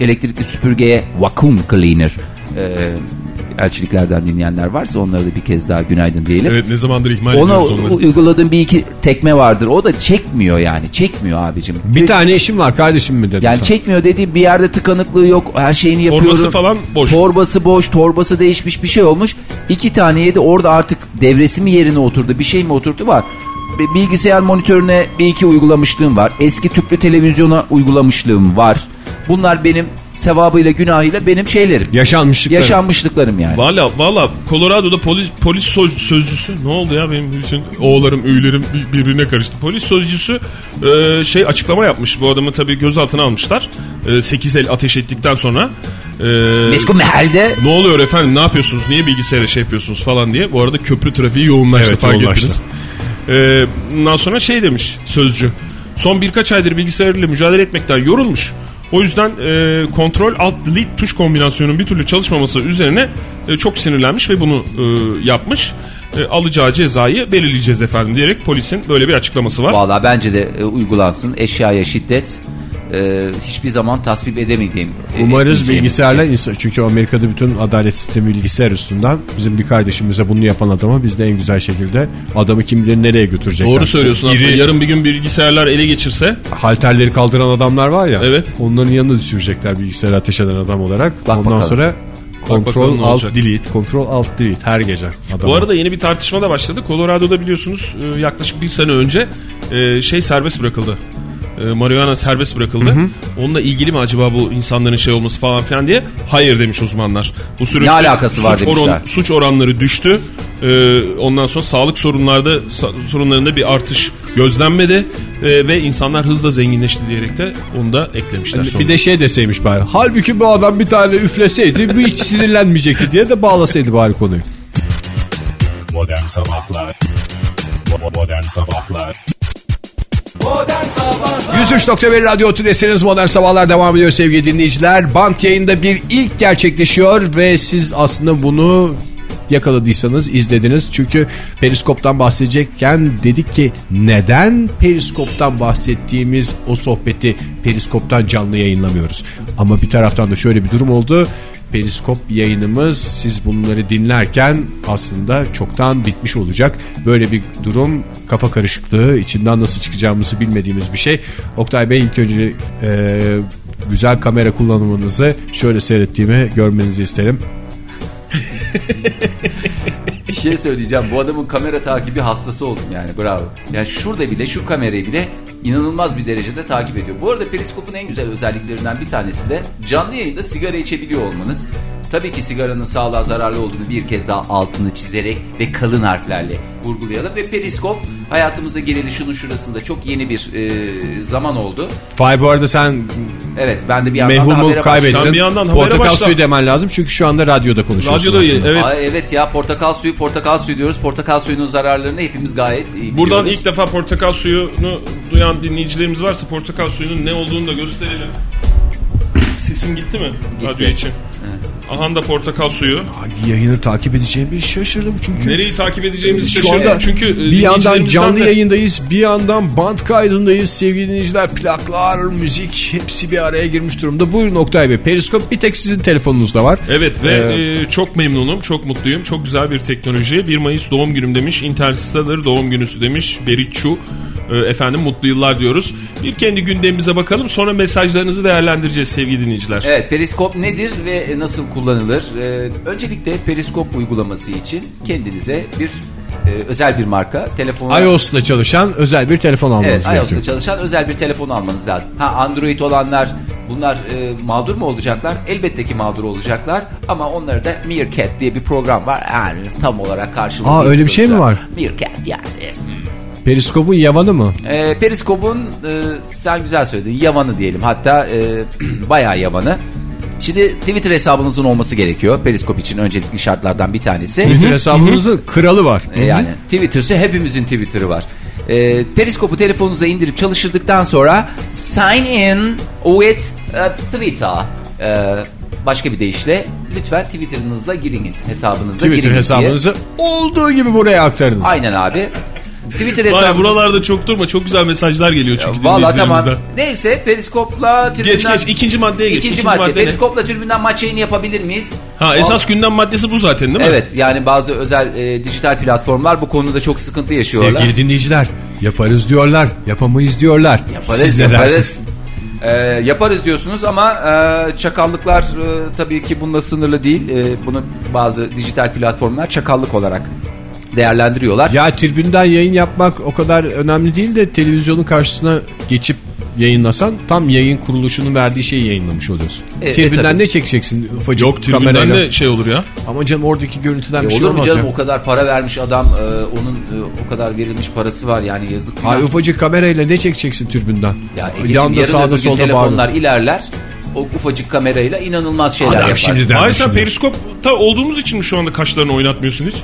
elektrikli süpürgeye vacuum cleaner e, elçiliklerden dinleyenler varsa onlara da bir kez daha günaydın diyelim. Evet ne zamandır ihmal Ona ediyoruz onları. uyguladığım bir iki tekme vardır. O da çekmiyor yani. Çekmiyor abicim. Bir tane işim var kardeşim mi dedin Yani sen? çekmiyor dediği bir yerde tıkanıklığı yok. Her şeyini yapıyorum. Torbası falan boş. Torbası boş, torbası değişmiş bir şey olmuş. İki tane yedi orada artık devresi mi yerine oturdu bir şey mi oturdu var. Bi- Bilgisayar monitörüne bir iki uygulamışlığım var. Eski tüplü televizyona uygulamışlığım var. Bunlar benim sevabıyla günahıyla benim şeylerim. Yaşanmışlıkları. Yaşanmışlıklarım yani. Valla valla Colorado'da polis polis söz- sözcüsü ne oldu ya benim bütün oğullarım üylerim bir- birbirine karıştı. Polis sözcüsü e, şey açıklama yapmış. Bu adamı tabii gözaltına almışlar. E, 8 el ateş ettikten sonra. E, Meskun mehalde ne oluyor efendim ne yapıyorsunuz niye bilgisayara şey yapıyorsunuz falan diye. Bu arada köprü trafiği yoğunlaştı Evet, fark yoğunlaştı. ettiniz. E, bundan sonra şey demiş sözcü. Son birkaç aydır bilgisayarıyla mücadele etmekten yorulmuş. O yüzden e, kontrol alt delete tuş kombinasyonunun bir türlü çalışmaması üzerine e, çok sinirlenmiş ve bunu e, yapmış. E, alacağı cezayı belirleyeceğiz efendim diyerek polisin böyle bir açıklaması var. Valla bence de e, uygulansın. Eşyaya şiddet e, hiçbir zaman tasvip edemediğim. e, Umarız bilgisayarla şey. insan çünkü Amerika'da bütün adalet sistemi bilgisayar üstünden bizim bir kardeşimize bunu yapan adama biz de en güzel şekilde adamı kim bilir nereye götürecekler. Doğru söylüyorsun aslında. İri Yarın bir gün bilgisayarlar ele geçirse halterleri kaldıran adamlar var ya. Evet. Onların yanına düşürecekler bilgisayarı ateş eden adam olarak. Bak Ondan bakalım. sonra kontrol alt delete, kontrol alt delete her gece. Adama. Bu arada yeni bir tartışma da başladı. Colorado'da biliyorsunuz e, yaklaşık bir sene önce e, şey serbest bırakıldı. E, marihuana serbest bırakıldı. Onunla ilgili mi acaba bu insanların şey olması falan filan diye? Hayır demiş uzmanlar. Bu süreçte Ne alakası var suç, demişler. suç oranları düştü. E, ondan sonra sağlık sorunlarda sorunlarında bir artış gözlenmedi. E, ve insanlar hızla zenginleşti diyerek de onu da eklemişler. bir de şey deseymiş bari. Halbuki bu adam bir tane üfleseydi bu hiç sinirlenmeyecekti diye de bağlasaydı bari konuyu. Modern Sabahlar Modern Sabahlar 103.1 Radyo Tülesi'niz Modern Sabahlar devam ediyor sevgili dinleyiciler. Bant yayında bir ilk gerçekleşiyor ve siz aslında bunu yakaladıysanız izlediniz. Çünkü Periskop'tan bahsedecekken dedik ki neden Periskop'tan bahsettiğimiz o sohbeti Periskop'tan canlı yayınlamıyoruz. Ama bir taraftan da şöyle bir durum oldu. Periskop yayınımız siz bunları dinlerken aslında çoktan bitmiş olacak. Böyle bir durum kafa karışıklığı içinden nasıl çıkacağımızı bilmediğimiz bir şey. Oktay Bey ilk önce e, güzel kamera kullanımınızı şöyle seyrettiğimi görmenizi isterim. Bir şey söyleyeceğim. Bu adamın kamera takibi hastası oldum yani bravo. Yani şurada bile şu kamerayı bile inanılmaz bir derecede takip ediyor. Bu arada periskopun en güzel özelliklerinden bir tanesi de canlı yayında sigara içebiliyor olmanız. Tabii ki sigaranın sağlığa zararlı olduğunu bir kez daha altını çizerek ve kalın harflerle vurgulayalım. Ve periskop hayatımıza gireli şunun şurasında çok yeni bir e, zaman oldu. Fay bu arada sen Evet ben de bir mevhumu kaybettin. Sen bir yandan Portakal başla. suyu demen lazım çünkü şu anda radyoda konuşuyorsun Radyoda aslında. evet. Aa, evet ya portakal suyu portakal suyu diyoruz. Portakal suyunun zararlarını hepimiz gayet iyi Buradan biliyoruz. ilk defa portakal suyunu duyan dinleyicilerimiz varsa portakal suyunun ne olduğunu da gösterelim. Sesim gitti mi? Radyo için. Ahan da portakal suyu. Ay, Yayını takip edeceğimi şaşırdım çünkü. Nereyi takip edeceğimizi Şu şaşırdım. anda Çünkü e, bir yandan canlı de- yayındayız, bir yandan band kaydındayız sevgili dinleyiciler. Plaklar, müzik hepsi bir araya girmiş durumda. Buyurun Oktay Bey. Periskop bir tek sizin telefonunuzda var. Evet ve Ee, e, çok memnunum, çok mutluyum. Çok güzel bir teknoloji. 1 Mayıs doğum günüm demiş. Interstellar doğum günüsü demiş. Beritçu. E, efendim mutlu yıllar diyoruz. Bir kendi gündemimize bakalım. Sonra mesajlarınızı değerlendireceğiz sevgili dinleyiciler. Evet periskop nedir ve nasıl kullanılır? Ee, öncelikle periskop uygulaması için kendinize bir e, özel bir marka telefonu iOS'la çalışan özel bir telefon almanız Evet, gerekiyor. iOS'ta çalışan özel bir telefon almanız lazım. Ha Android olanlar bunlar e, mağdur mu olacaklar? Elbette ki mağdur olacaklar ama onlarda da Meerkat diye bir program var. Yani tam olarak karşılığı. Aa, öyle bir şey mi var? Meerkat yani. Periskopun yavanı mı? E, Periskop'un e, sen güzel söyledin yavanı diyelim hatta e, bayağı yavanı. Şimdi Twitter hesabınızın olması gerekiyor. Periskop için öncelikli şartlardan bir tanesi. Twitter hesabınızın kralı var. E, yani Twitter'sı hepimizin Twitter'ı var. E, Periskop'u telefonunuza indirip çalıştırdıktan sonra sign in with uh, Twitter. E, başka bir deyişle lütfen Twitter'ınızla giriniz. Hesabınızla Twitter giriniz diye. hesabınızı olduğu gibi buraya aktarınız. Aynen abi. Twitter Vay hesabımız. buralarda çok durma. Çok güzel mesajlar geliyor çünkü Valla tamam. Neyse periskopla tribünden... Geç geç ikinci maddeye geç. İkinci, İkinci, madde. periskopla tribünden maç yayını yapabilir miyiz? Ha esas gündem maddesi bu zaten değil mi? Evet yani bazı özel e, dijital platformlar bu konuda çok sıkıntı yaşıyorlar. Sevgili dinleyiciler yaparız diyorlar yapamayız diyorlar. Yaparız Siz yaparız. dersiniz? Ee, yaparız diyorsunuz ama e, çakallıklar e, tabii ki bununla sınırlı değil. E, bunu bazı dijital platformlar çakallık olarak değerlendiriyorlar. Ya tribünden yayın yapmak o kadar önemli değil de televizyonun karşısına geçip yayınlasan tam yayın kuruluşunun verdiği şeyi yayınlamış oluyorsun. E, e, tribünden tabii. ne çekeceksin ufacık Yok tribünden kamerayla? de şey olur ya. Ama canım oradaki görüntüden E, bir şey olur mu olmaz canım ya. o kadar para vermiş adam e, onun e, o kadar verilmiş parası var yani yazık. Günah. ufacık kamerayla ne çekeceksin tribünden? Ya Ege'cim, Yanda sağda solda telefonlar ilerler. O ufacık kamerayla inanılmaz şeyler Adam yapar. sen düşünüyor. periskopta olduğumuz için mi şu anda kaşlarını oynatmıyorsun hiç?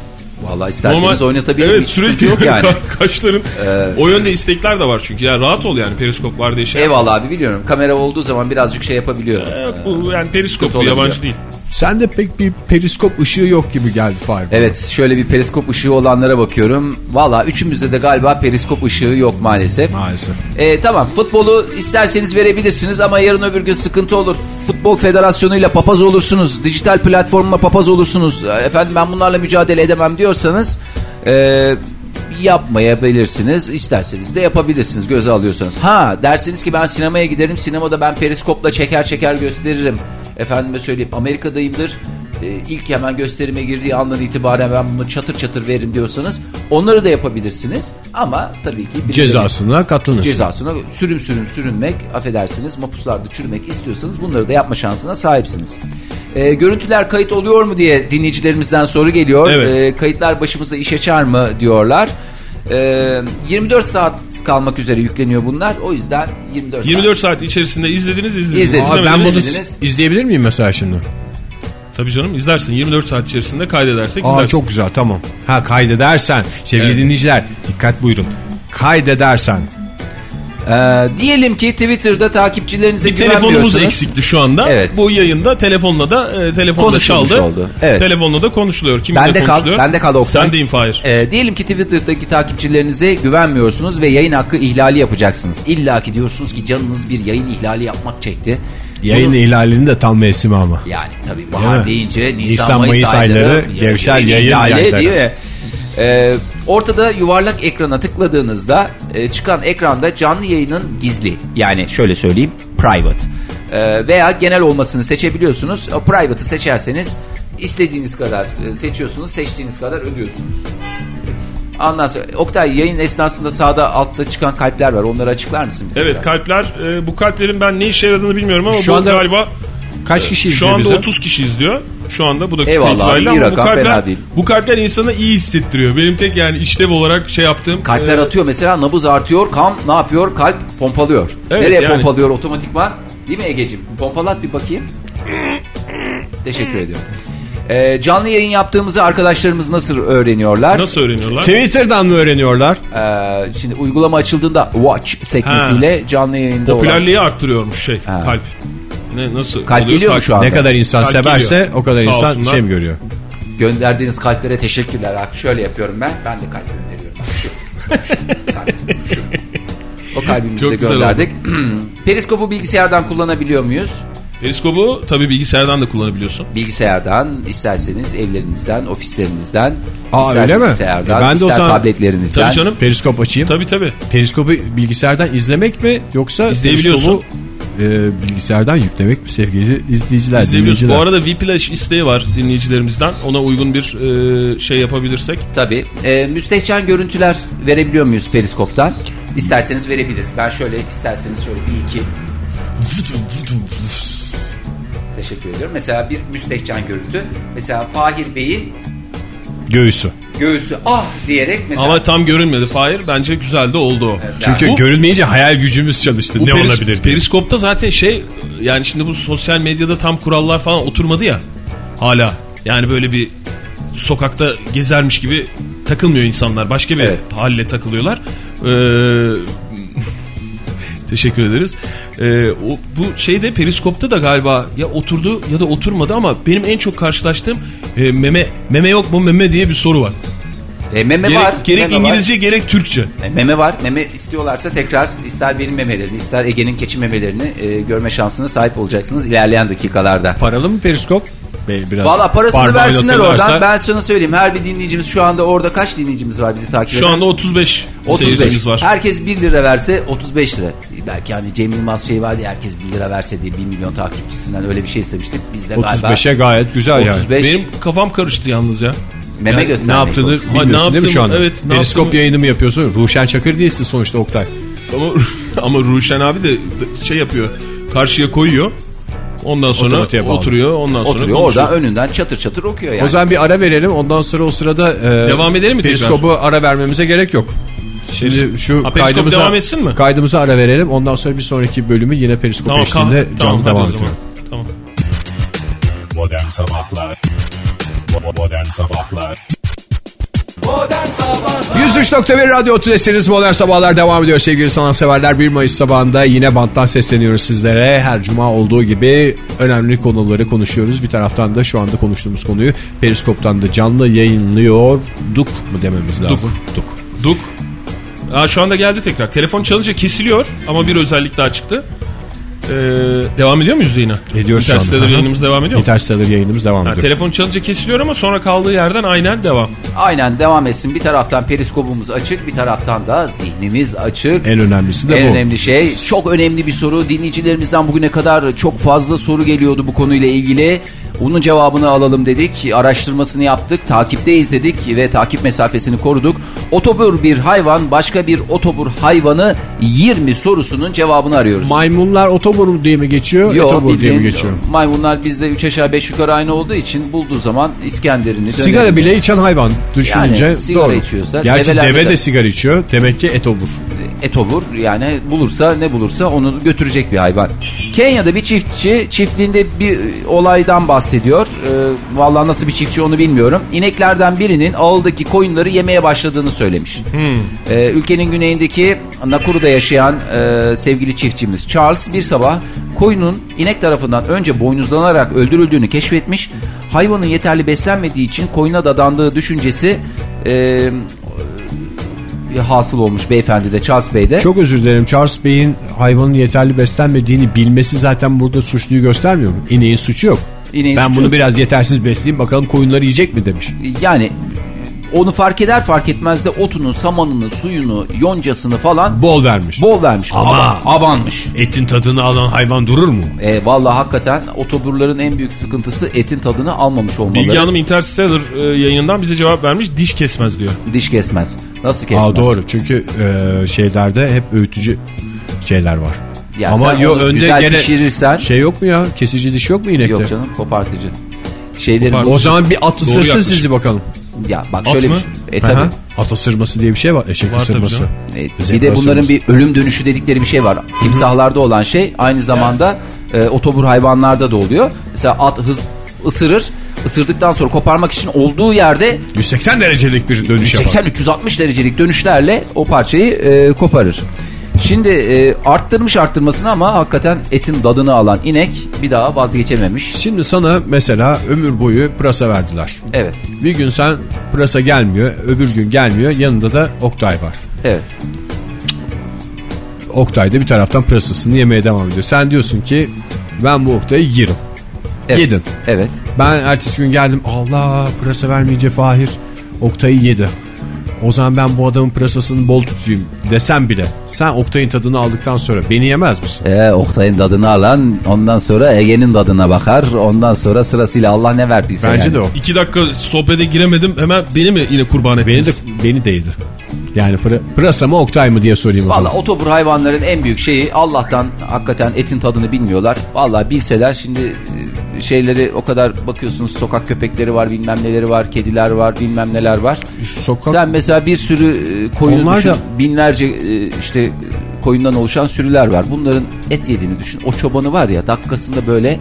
Vallahi isterseniz oynatabilirim. Evet sürekli yok yani. ka- kaşların. o yönde istekler de var çünkü. Ya rahat ol yani periskop var diye şey. Eyvallah abi biliyorum. Kamera olduğu zaman birazcık şey yapabiliyorum. Evet, bu yani periskop yabancı olabiliyor. Değil. Sende pek bir periskop ışığı yok gibi geldi Fahir. Evet şöyle bir periskop ışığı olanlara bakıyorum. Valla üçümüzde de galiba periskop ışığı yok maalesef. Maalesef. Ee, tamam futbolu isterseniz verebilirsiniz ama yarın öbür gün sıkıntı olur. Futbol federasyonuyla papaz olursunuz. Dijital platformla papaz olursunuz. Efendim ben bunlarla mücadele edemem diyorsanız... E, yapmayabilirsiniz. İsterseniz de yapabilirsiniz göze alıyorsanız. Ha dersiniz ki ben sinemaya giderim. Sinemada ben periskopla çeker çeker gösteririm. Efendime söyleyeyim Amerika'dayımdır. Ee, ilk hemen gösterime girdiği andan itibaren ben bunu çatır çatır veririm diyorsanız onları da yapabilirsiniz. Ama tabii ki Cezasına katlanır. cezasına sürüm sürüm sürünmek affedersiniz mapuslarda çürümek istiyorsanız bunları da yapma şansına sahipsiniz. Ee, görüntüler kayıt oluyor mu diye dinleyicilerimizden soru geliyor. Evet. Ee, kayıtlar başımıza iş açar mı diyorlar. Ee, 24 saat kalmak üzere yükleniyor bunlar. O yüzden 24, 24 saat içerisinde izlediniz izlediniz. İzledim. Aa, ben bunu İzlediniz. izleyebilir miyim mesela şimdi? Tabii canım izlersin 24 saat içerisinde kaydedersek Aa izlersin. çok güzel tamam. Ha kaydedersen sevgili Evet. dinleyiciler dikkat buyurun. Kaydedersen Ee, diyelim ki Twitter'da takipçilerinize Bir telefonumuz güvenmiyorsunuz. eksikti şu anda. Evet. Bu yayında telefonla da e, telefonda Konuşulmuş çaldı. oldu. Evet. Telefonla da konuşuluyor. Kiminle Bende kal, konuşuluyor? bende kal Oktay. Sendeyim Fahir. Ee, diyelim ki Twitter'daki takipçilerinize güvenmiyorsunuz ve yayın hakkı ihlali yapacaksınız. İlla ki diyorsunuz ki canınız bir yayın ihlali yapmak çekti. yayın Bunu- ihlalinin de tam mevsimi ama. Yani tabii bahar deyince Nisan, Nisan, Mayıs, Mayıs ayları, ayları gevşer yayın ihlali yayları. değil mi? Ee, ortada yuvarlak ekrana tıkladığınızda e, çıkan ekranda canlı yayının gizli yani şöyle söyleyeyim private Ee, veya genel olmasını seçebiliyorsunuz. O private'ı seçerseniz istediğiniz kadar e, seçiyorsunuz, seçtiğiniz kadar ödüyorsunuz. Ondan sonra Oktay yayın esnasında sağda altta çıkan kalpler var. Onları açıklar mısın bize? Evet biraz? kalpler e, bu kalplerin ben ne işe yaradığını bilmiyorum ama Şu bu anda galiba Kaç kişi şu izliyor anda bizi? 30 kişi izliyor. Şu anda bu dakika Eyvallah abi, itibariyle iyi ama bu rakam, kalpler, fena değil. bu kalpler insana iyi hissettiriyor. Benim tek yani işlev olarak şey yaptığım. Kalpler e, atıyor mesela nabız artıyor kan ne yapıyor kalp pompalıyor. Evet, Nereye yani. pompalıyor otomatikman değil mi Ege'cim? Pompalat bir bakayım. Teşekkür ediyorum. Ee, canlı yayın yaptığımızı arkadaşlarımız nasıl öğreniyorlar? Nasıl öğreniyorlar? Twitter'dan mı öğreniyorlar? Ee, şimdi uygulama açıldığında watch sekmesiyle canlı yayında olan Popülerliği arttırıyormuş şey Ha. kalp. Ne nasıl? Kalp oluyor? geliyor mu şu anda? Ne kadar insan Kalp severse geliyor. o kadar Sağ insan olsunlar. şey mi görüyor? gönderdiğiniz kalplere teşekkürler. Bak şöyle yapıyorum ben. Ben de kalp gönderiyorum. Bak şu. şu, kalp, şu. O kalbimizi de gönderdik. Periskopu bilgisayardan kullanabiliyor muyuz? Periskopu tabii bilgisayardan da kullanabiliyorsun. Bilgisayardan isterseniz evlerinizden, ofislerinizden, Aa, ister öyle mi? bilgisayardan, E ben de o ister zaman- tabletlerinizden. Tabii canım. Periskop açayım. Tabii tabii. Periskopu bilgisayardan izlemek mi yoksa İzleyebiliyorsun. periskopu, e, bilgisayardan yüklemek mi sevgili izleyiciler? İzleyebiliyorsun. dinleyiciler? Bu arada Vplash isteği var dinleyicilerimizden. Ona uygun bir e, şey yapabilirsek. Tabii. Ee, müstehcen görüntüler verebiliyor muyuz periskoptan? İsterseniz verebiliriz. Ben şöyle isterseniz şöyle bir iki Teşekkür ediyorum. Mesela bir müstehcen görüntü. Mesela Fahir Bey'in Göğüsü. Göğsü ah diyerek mesela Ama tam görünmedi Fahir. Bence güzel de oldu o. Çünkü Bu- görünmeyince hayal gücümüz çalıştı. Ne peris- olabilir diye. Periskopta zaten şey yani şimdi bu sosyal medyada tam kurallar falan oturmadı ya hala. Yani böyle bir sokakta gezermiş gibi takılmıyor insanlar. Başka bir Evet. halle takılıyorlar. Ee, teşekkür ederiz. Ee, o, bu şeyde periskopta da galiba ya oturdu ya da oturmadı ama benim en çok karşılaştığım e, meme meme yok mu meme diye bir soru var. E, meme Gerek, var. gerek meme İngilizce gerek Türkçe. Var. E, meme var. Meme istiyorlarsa tekrar ister benim memelerini ister Ege'nin keçi memelerini e, görme şansına sahip olacaksınız ilerleyen dakikalarda. Paralı mı periskop? Biraz Valla parasını versinler oradan. Ben sana söyleyeyim. Her bir dinleyicimiz şu anda orada kaç dinleyicimiz var bizi takip eden? Şu anda 35, 35. seyircimiz var. Herkes 1 lira verse 35 lira. Belki hani Cem Yılmaz şey vardı ya herkes 1 lira verse diye 1 milyon takipçisinden öyle bir şey istemiştik. Biz de galiba 35'e gayet güzel yani. 35 Benim kafam karıştı yalnız ya. meme Yani göstermek Ne yaptığını olsun. Bilmiyorsun ne değil mi şu anda? evet, Periskop yaptığımı- yayını mı yapıyorsun? Ruşen Çakır değilsin sonuçta Oktay. Ama, ama Ruşen abi de şey yapıyor. Karşıya koyuyor. Ondan sonra oturuyor. Ondan sonra Oturuyor konuşuyor. orada önünden çatır çatır okuyor yani. O zaman bir ara verelim. Ondan sonra o sırada e, Devam edelim mi tekrar? Periskopu ara vermemize gerek yok. Şimdi şu Ha, kaydımıza, devam etsin mi? kaydımıza ara verelim. Ondan sonra bir sonraki bölümü yine Periskop Tamam, eşliğinde canlı tamam, devam edelim. Tamam. Modern Sabahlar Modern Sabahlar 103.1 Radyo Tülesi'niz Modern Sabahlar devam ediyor sevgili sanatseverler. 1 Mayıs sabahında yine banttan sesleniyoruz sizlere. Her cuma olduğu gibi önemli konuları konuşuyoruz. Bir taraftan da şu anda konuştuğumuz konuyu Periskop'tan da canlı yayınlıyorduk mu dememiz lazım. Duk. Duk. Aa, şu anda geldi tekrar. Telefon çalınca kesiliyor ama bir özellik daha çıktı. Ee, devam ediyor muyuz yayına? Ediyoruz şu anda. Yayınımız devam ediyor mu? Interstellar yayınımız devam Ha, ediyor. telefon çalınca kesiliyor ama sonra kaldığı yerden aynen devam. Aynen devam etsin. Bir taraftan periskopumuz açık bir taraftan da zihnimiz açık. En önemlisi de En bu. önemli şey çok önemli bir soru. Dinleyicilerimizden bugüne kadar çok fazla soru geliyordu bu konuyla ilgili. Onun cevabını alalım dedik. Araştırmasını yaptık. Takipteyiz dedik ve takip mesafesini koruduk. Otobur bir hayvan başka bir otobur hayvanı 20 sorusunun cevabını arıyoruz. Maymunlar otobur diye mi geçiyor? Yo, etobur diye mi bildiğin geçiyor? Maymunlar bizde 3 aşağı 5 yukarı aynı olduğu için bulduğu zaman İskender'ini Sigara bile içen hayvan düşününce Yani sigara doğru. içiyorsa, Gerçi deve de, de- sigara içiyor. Demek ki etobur. Etobur yani bulursa ne bulursa onu götürecek bir hayvan. Kenya'da bir çiftçi çiftliğinde bir olaydan bahsediyor. Ee, vallahi nasıl bir çiftçi onu bilmiyorum. İneklerden birinin ağıldaki koyunları yemeye başladığını söylemiş. Ee, ülkenin güneyindeki Nakuru'da yaşayan e, sevgili çiftçimiz Charles bir sabah koyunun inek tarafından önce boynuzlanarak öldürüldüğünü keşfetmiş. Hayvanın yeterli beslenmediği için koyuna dadandığı düşüncesi e, hasıl olmuş beyefendi de Charles Bey de. Çok özür dilerim. Charles Bey'in hayvanın yeterli beslenmediğini bilmesi zaten burada suçluyu göstermiyor mu? İneğin suçu yok. İneğin ben suçu bunu yok. biraz yetersiz besleyeyim bakalım koyunları yiyecek mi demiş. Yani onu fark eder fark etmez de otunu, samanını, suyunu, yoncasını falan Bol vermiş. bol vermiş. Ama- Aba- abanmış. Etin tadını alan hayvan durur mu? E, vallahi hakikaten otoburların en büyük sıkıntısı etin tadını almamış olmaları. Bilgi Hanım Interstellar e, yayınından bize cevap vermiş. Diş kesmez diyor. Diş kesmez. Nasıl kesmez? Aa, doğru çünkü e, şeylerde hep öğütücü şeyler var. Ya Ama yo önde güzel gene pişirirsen- şey yok mu ya? Kesici diş yok mu inekte? Yok canım kopartıcı. Şeylerin Kopart- O zaman bir at Doğru ısırsın yaklaşım. sizi bakalım. Ya bak At şöyle mı? bir şey. E tabii. At ısırması diye bir şey var. Eşek Var ısırması. E, bir de bunların ısırması. bir ölüm dönüşü dedikleri bir şey var. Timsahlarda olan şey aynı zamanda e, otobur hayvanlarda da oluyor. Mesela at hız ısırır. Isırdıktan sonra koparmak için olduğu yerde 180 derecelik bir dönüş yapar. 80-360 derecelik dönüşlerle o parçayı e, koparır. Şimdi e, arttırmış arttırmasını ama hakikaten etin tadını alan inek bir daha vazgeçememiş. Şimdi sana mesela ömür boyu pırasa verdiler. Evet. Bir gün sen pırasa gelmiyor, öbür gün gelmiyor. Yanında da Oktay var. Evet. Oktay da bir taraftan pırasasını yemeye devam ediyor. Sen diyorsun ki ben bu Oktay'ı yerim. evet. Yedin. Evet. Ben ertesi gün geldim. Allah pırasa vermeyince Fahir Oktay'ı yedi. O zaman ben bu adamın pırasasını bol tutayım desem bile sen Oktay'ın tadını aldıktan sonra beni yemez misin? E, Oktay'ın tadını alan ondan sonra Ege'nin tadına bakar. Ondan sonra sırasıyla Allah ne verdiyse Bence yani. de o. İki dakika sohbete giremedim. Hemen beni mi yine kurban Beni ettiniz? de beni de yedi. Yani pıra, pırasa mı Oktay mı diye sorayım o Valla otobur hayvanların en büyük şeyi Allah'tan hakikaten etin tadını bilmiyorlar. Valla bilseler şimdi şeyleri o kadar bakıyorsunuz sokak köpekleri var bilmem neleri var kediler var bilmem neler var. Sokak Sen mesela bir sürü e, koyunu Onlar düşün da- binlerce e, işte koyundan oluşan sürüler var. Bunların et yediğini düşün. O çobanı var ya dakikasında böyle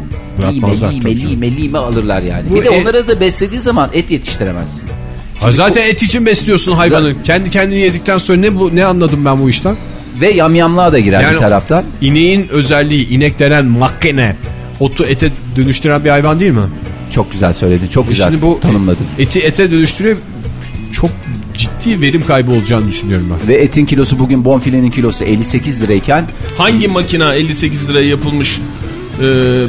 lime lime lime lime alırlar yani. Bu bir de et- onları da beslediği zaman et yetiştiremezsin. Ha zaten et için besliyorsun hayvanı. Kendi kendini yedikten sonra ne bu ne anladım ben bu işten? Ve yamyamlığa da girer Yani bir taraftan. İneğin özelliği inek denen makine otu ete dönüştüren bir hayvan değil mi? Çok güzel söyledin. Çok güzel Şimdi bu tanımladın. eti ete dönüştürüyor. Çok ciddi verim kaybı olacağını düşünüyorum ben. Ve etin kilosu bugün bonfilenin kilosu 58 lirayken Hangi makina 58 liraya yapılmış e,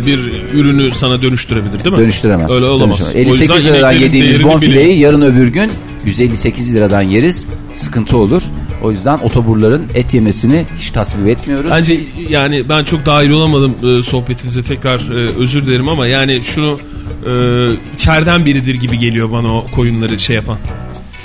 bir ürünü sana dönüştürebilir değil mi? dönüştüremez. Öyle olamaz. Dönüştüremez. O yüzden 58 liradan yediğimiz bonfileyi bilin. yarın öbür gün 158 liradan yeriz. Sıkıntı olur. O yüzden otoburların et yemesini hiç tasvip etmiyoruz. Bence yani ben çok dahil olamadım e, sohbetinize tekrar e, özür dilerim ama yani şunu e, içeriden biridir gibi geliyor bana o koyunları şey yapan.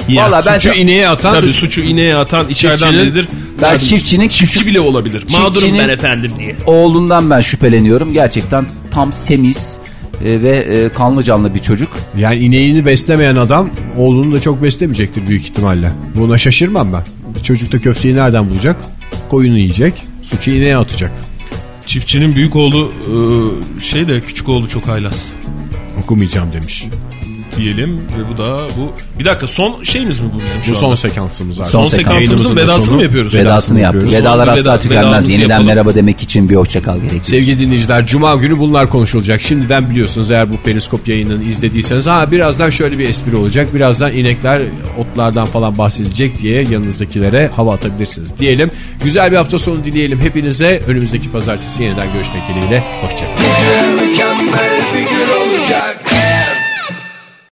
Ya, Vallahi ben Suçu çok- ineğe atan Tabii suçu ineğe atan içeriden biridir. Ben çiftçinin çiftçi bile olabilir. Mağdurum Çiftçinin- ben efendim diye. Oğlundan ben şüpheleniyorum. Gerçekten tam semiz e, ve e, kanlı canlı bir çocuk. Yani ineğini beslemeyen adam oğlunu da çok beslemeyecektir büyük ihtimalle. Buna şaşırmam ben. Çocuk da köfteyi nereden bulacak? Koyunu yiyecek. Suçu ineğe atacak. Çiftçinin büyük oğlu e, şey de küçük oğlu çok haylaz Okumayacağım demiş. Diyelim ve bu da bu bir dakika son şeyimiz mi bu bizim şu Bu son sekansımız artık. Son Son sekansımızın vedasını mı yapıyoruz? Vedasını yaptık. yapıyoruz. Vedalar asla veda- tükenmez. Yeniden yapalım. merhaba demek için bir hoşçakal gerekiyor. Sevgili dinleyiciler Cuma günü bunlar konuşulacak. Şimdiden biliyorsunuz eğer bu periskop yayınını izlediyseniz ha birazdan şöyle bir espri olacak. Birazdan inekler otlardan falan bahsedecek diye yanınızdakilere hava atabilirsiniz diyelim. Güzel bir hafta sonu dileyelim hepinize. Önümüzdeki pazartesi yeniden görüşmek dileğiyle. Hoşçakalın. Mükemmel bir gün olacak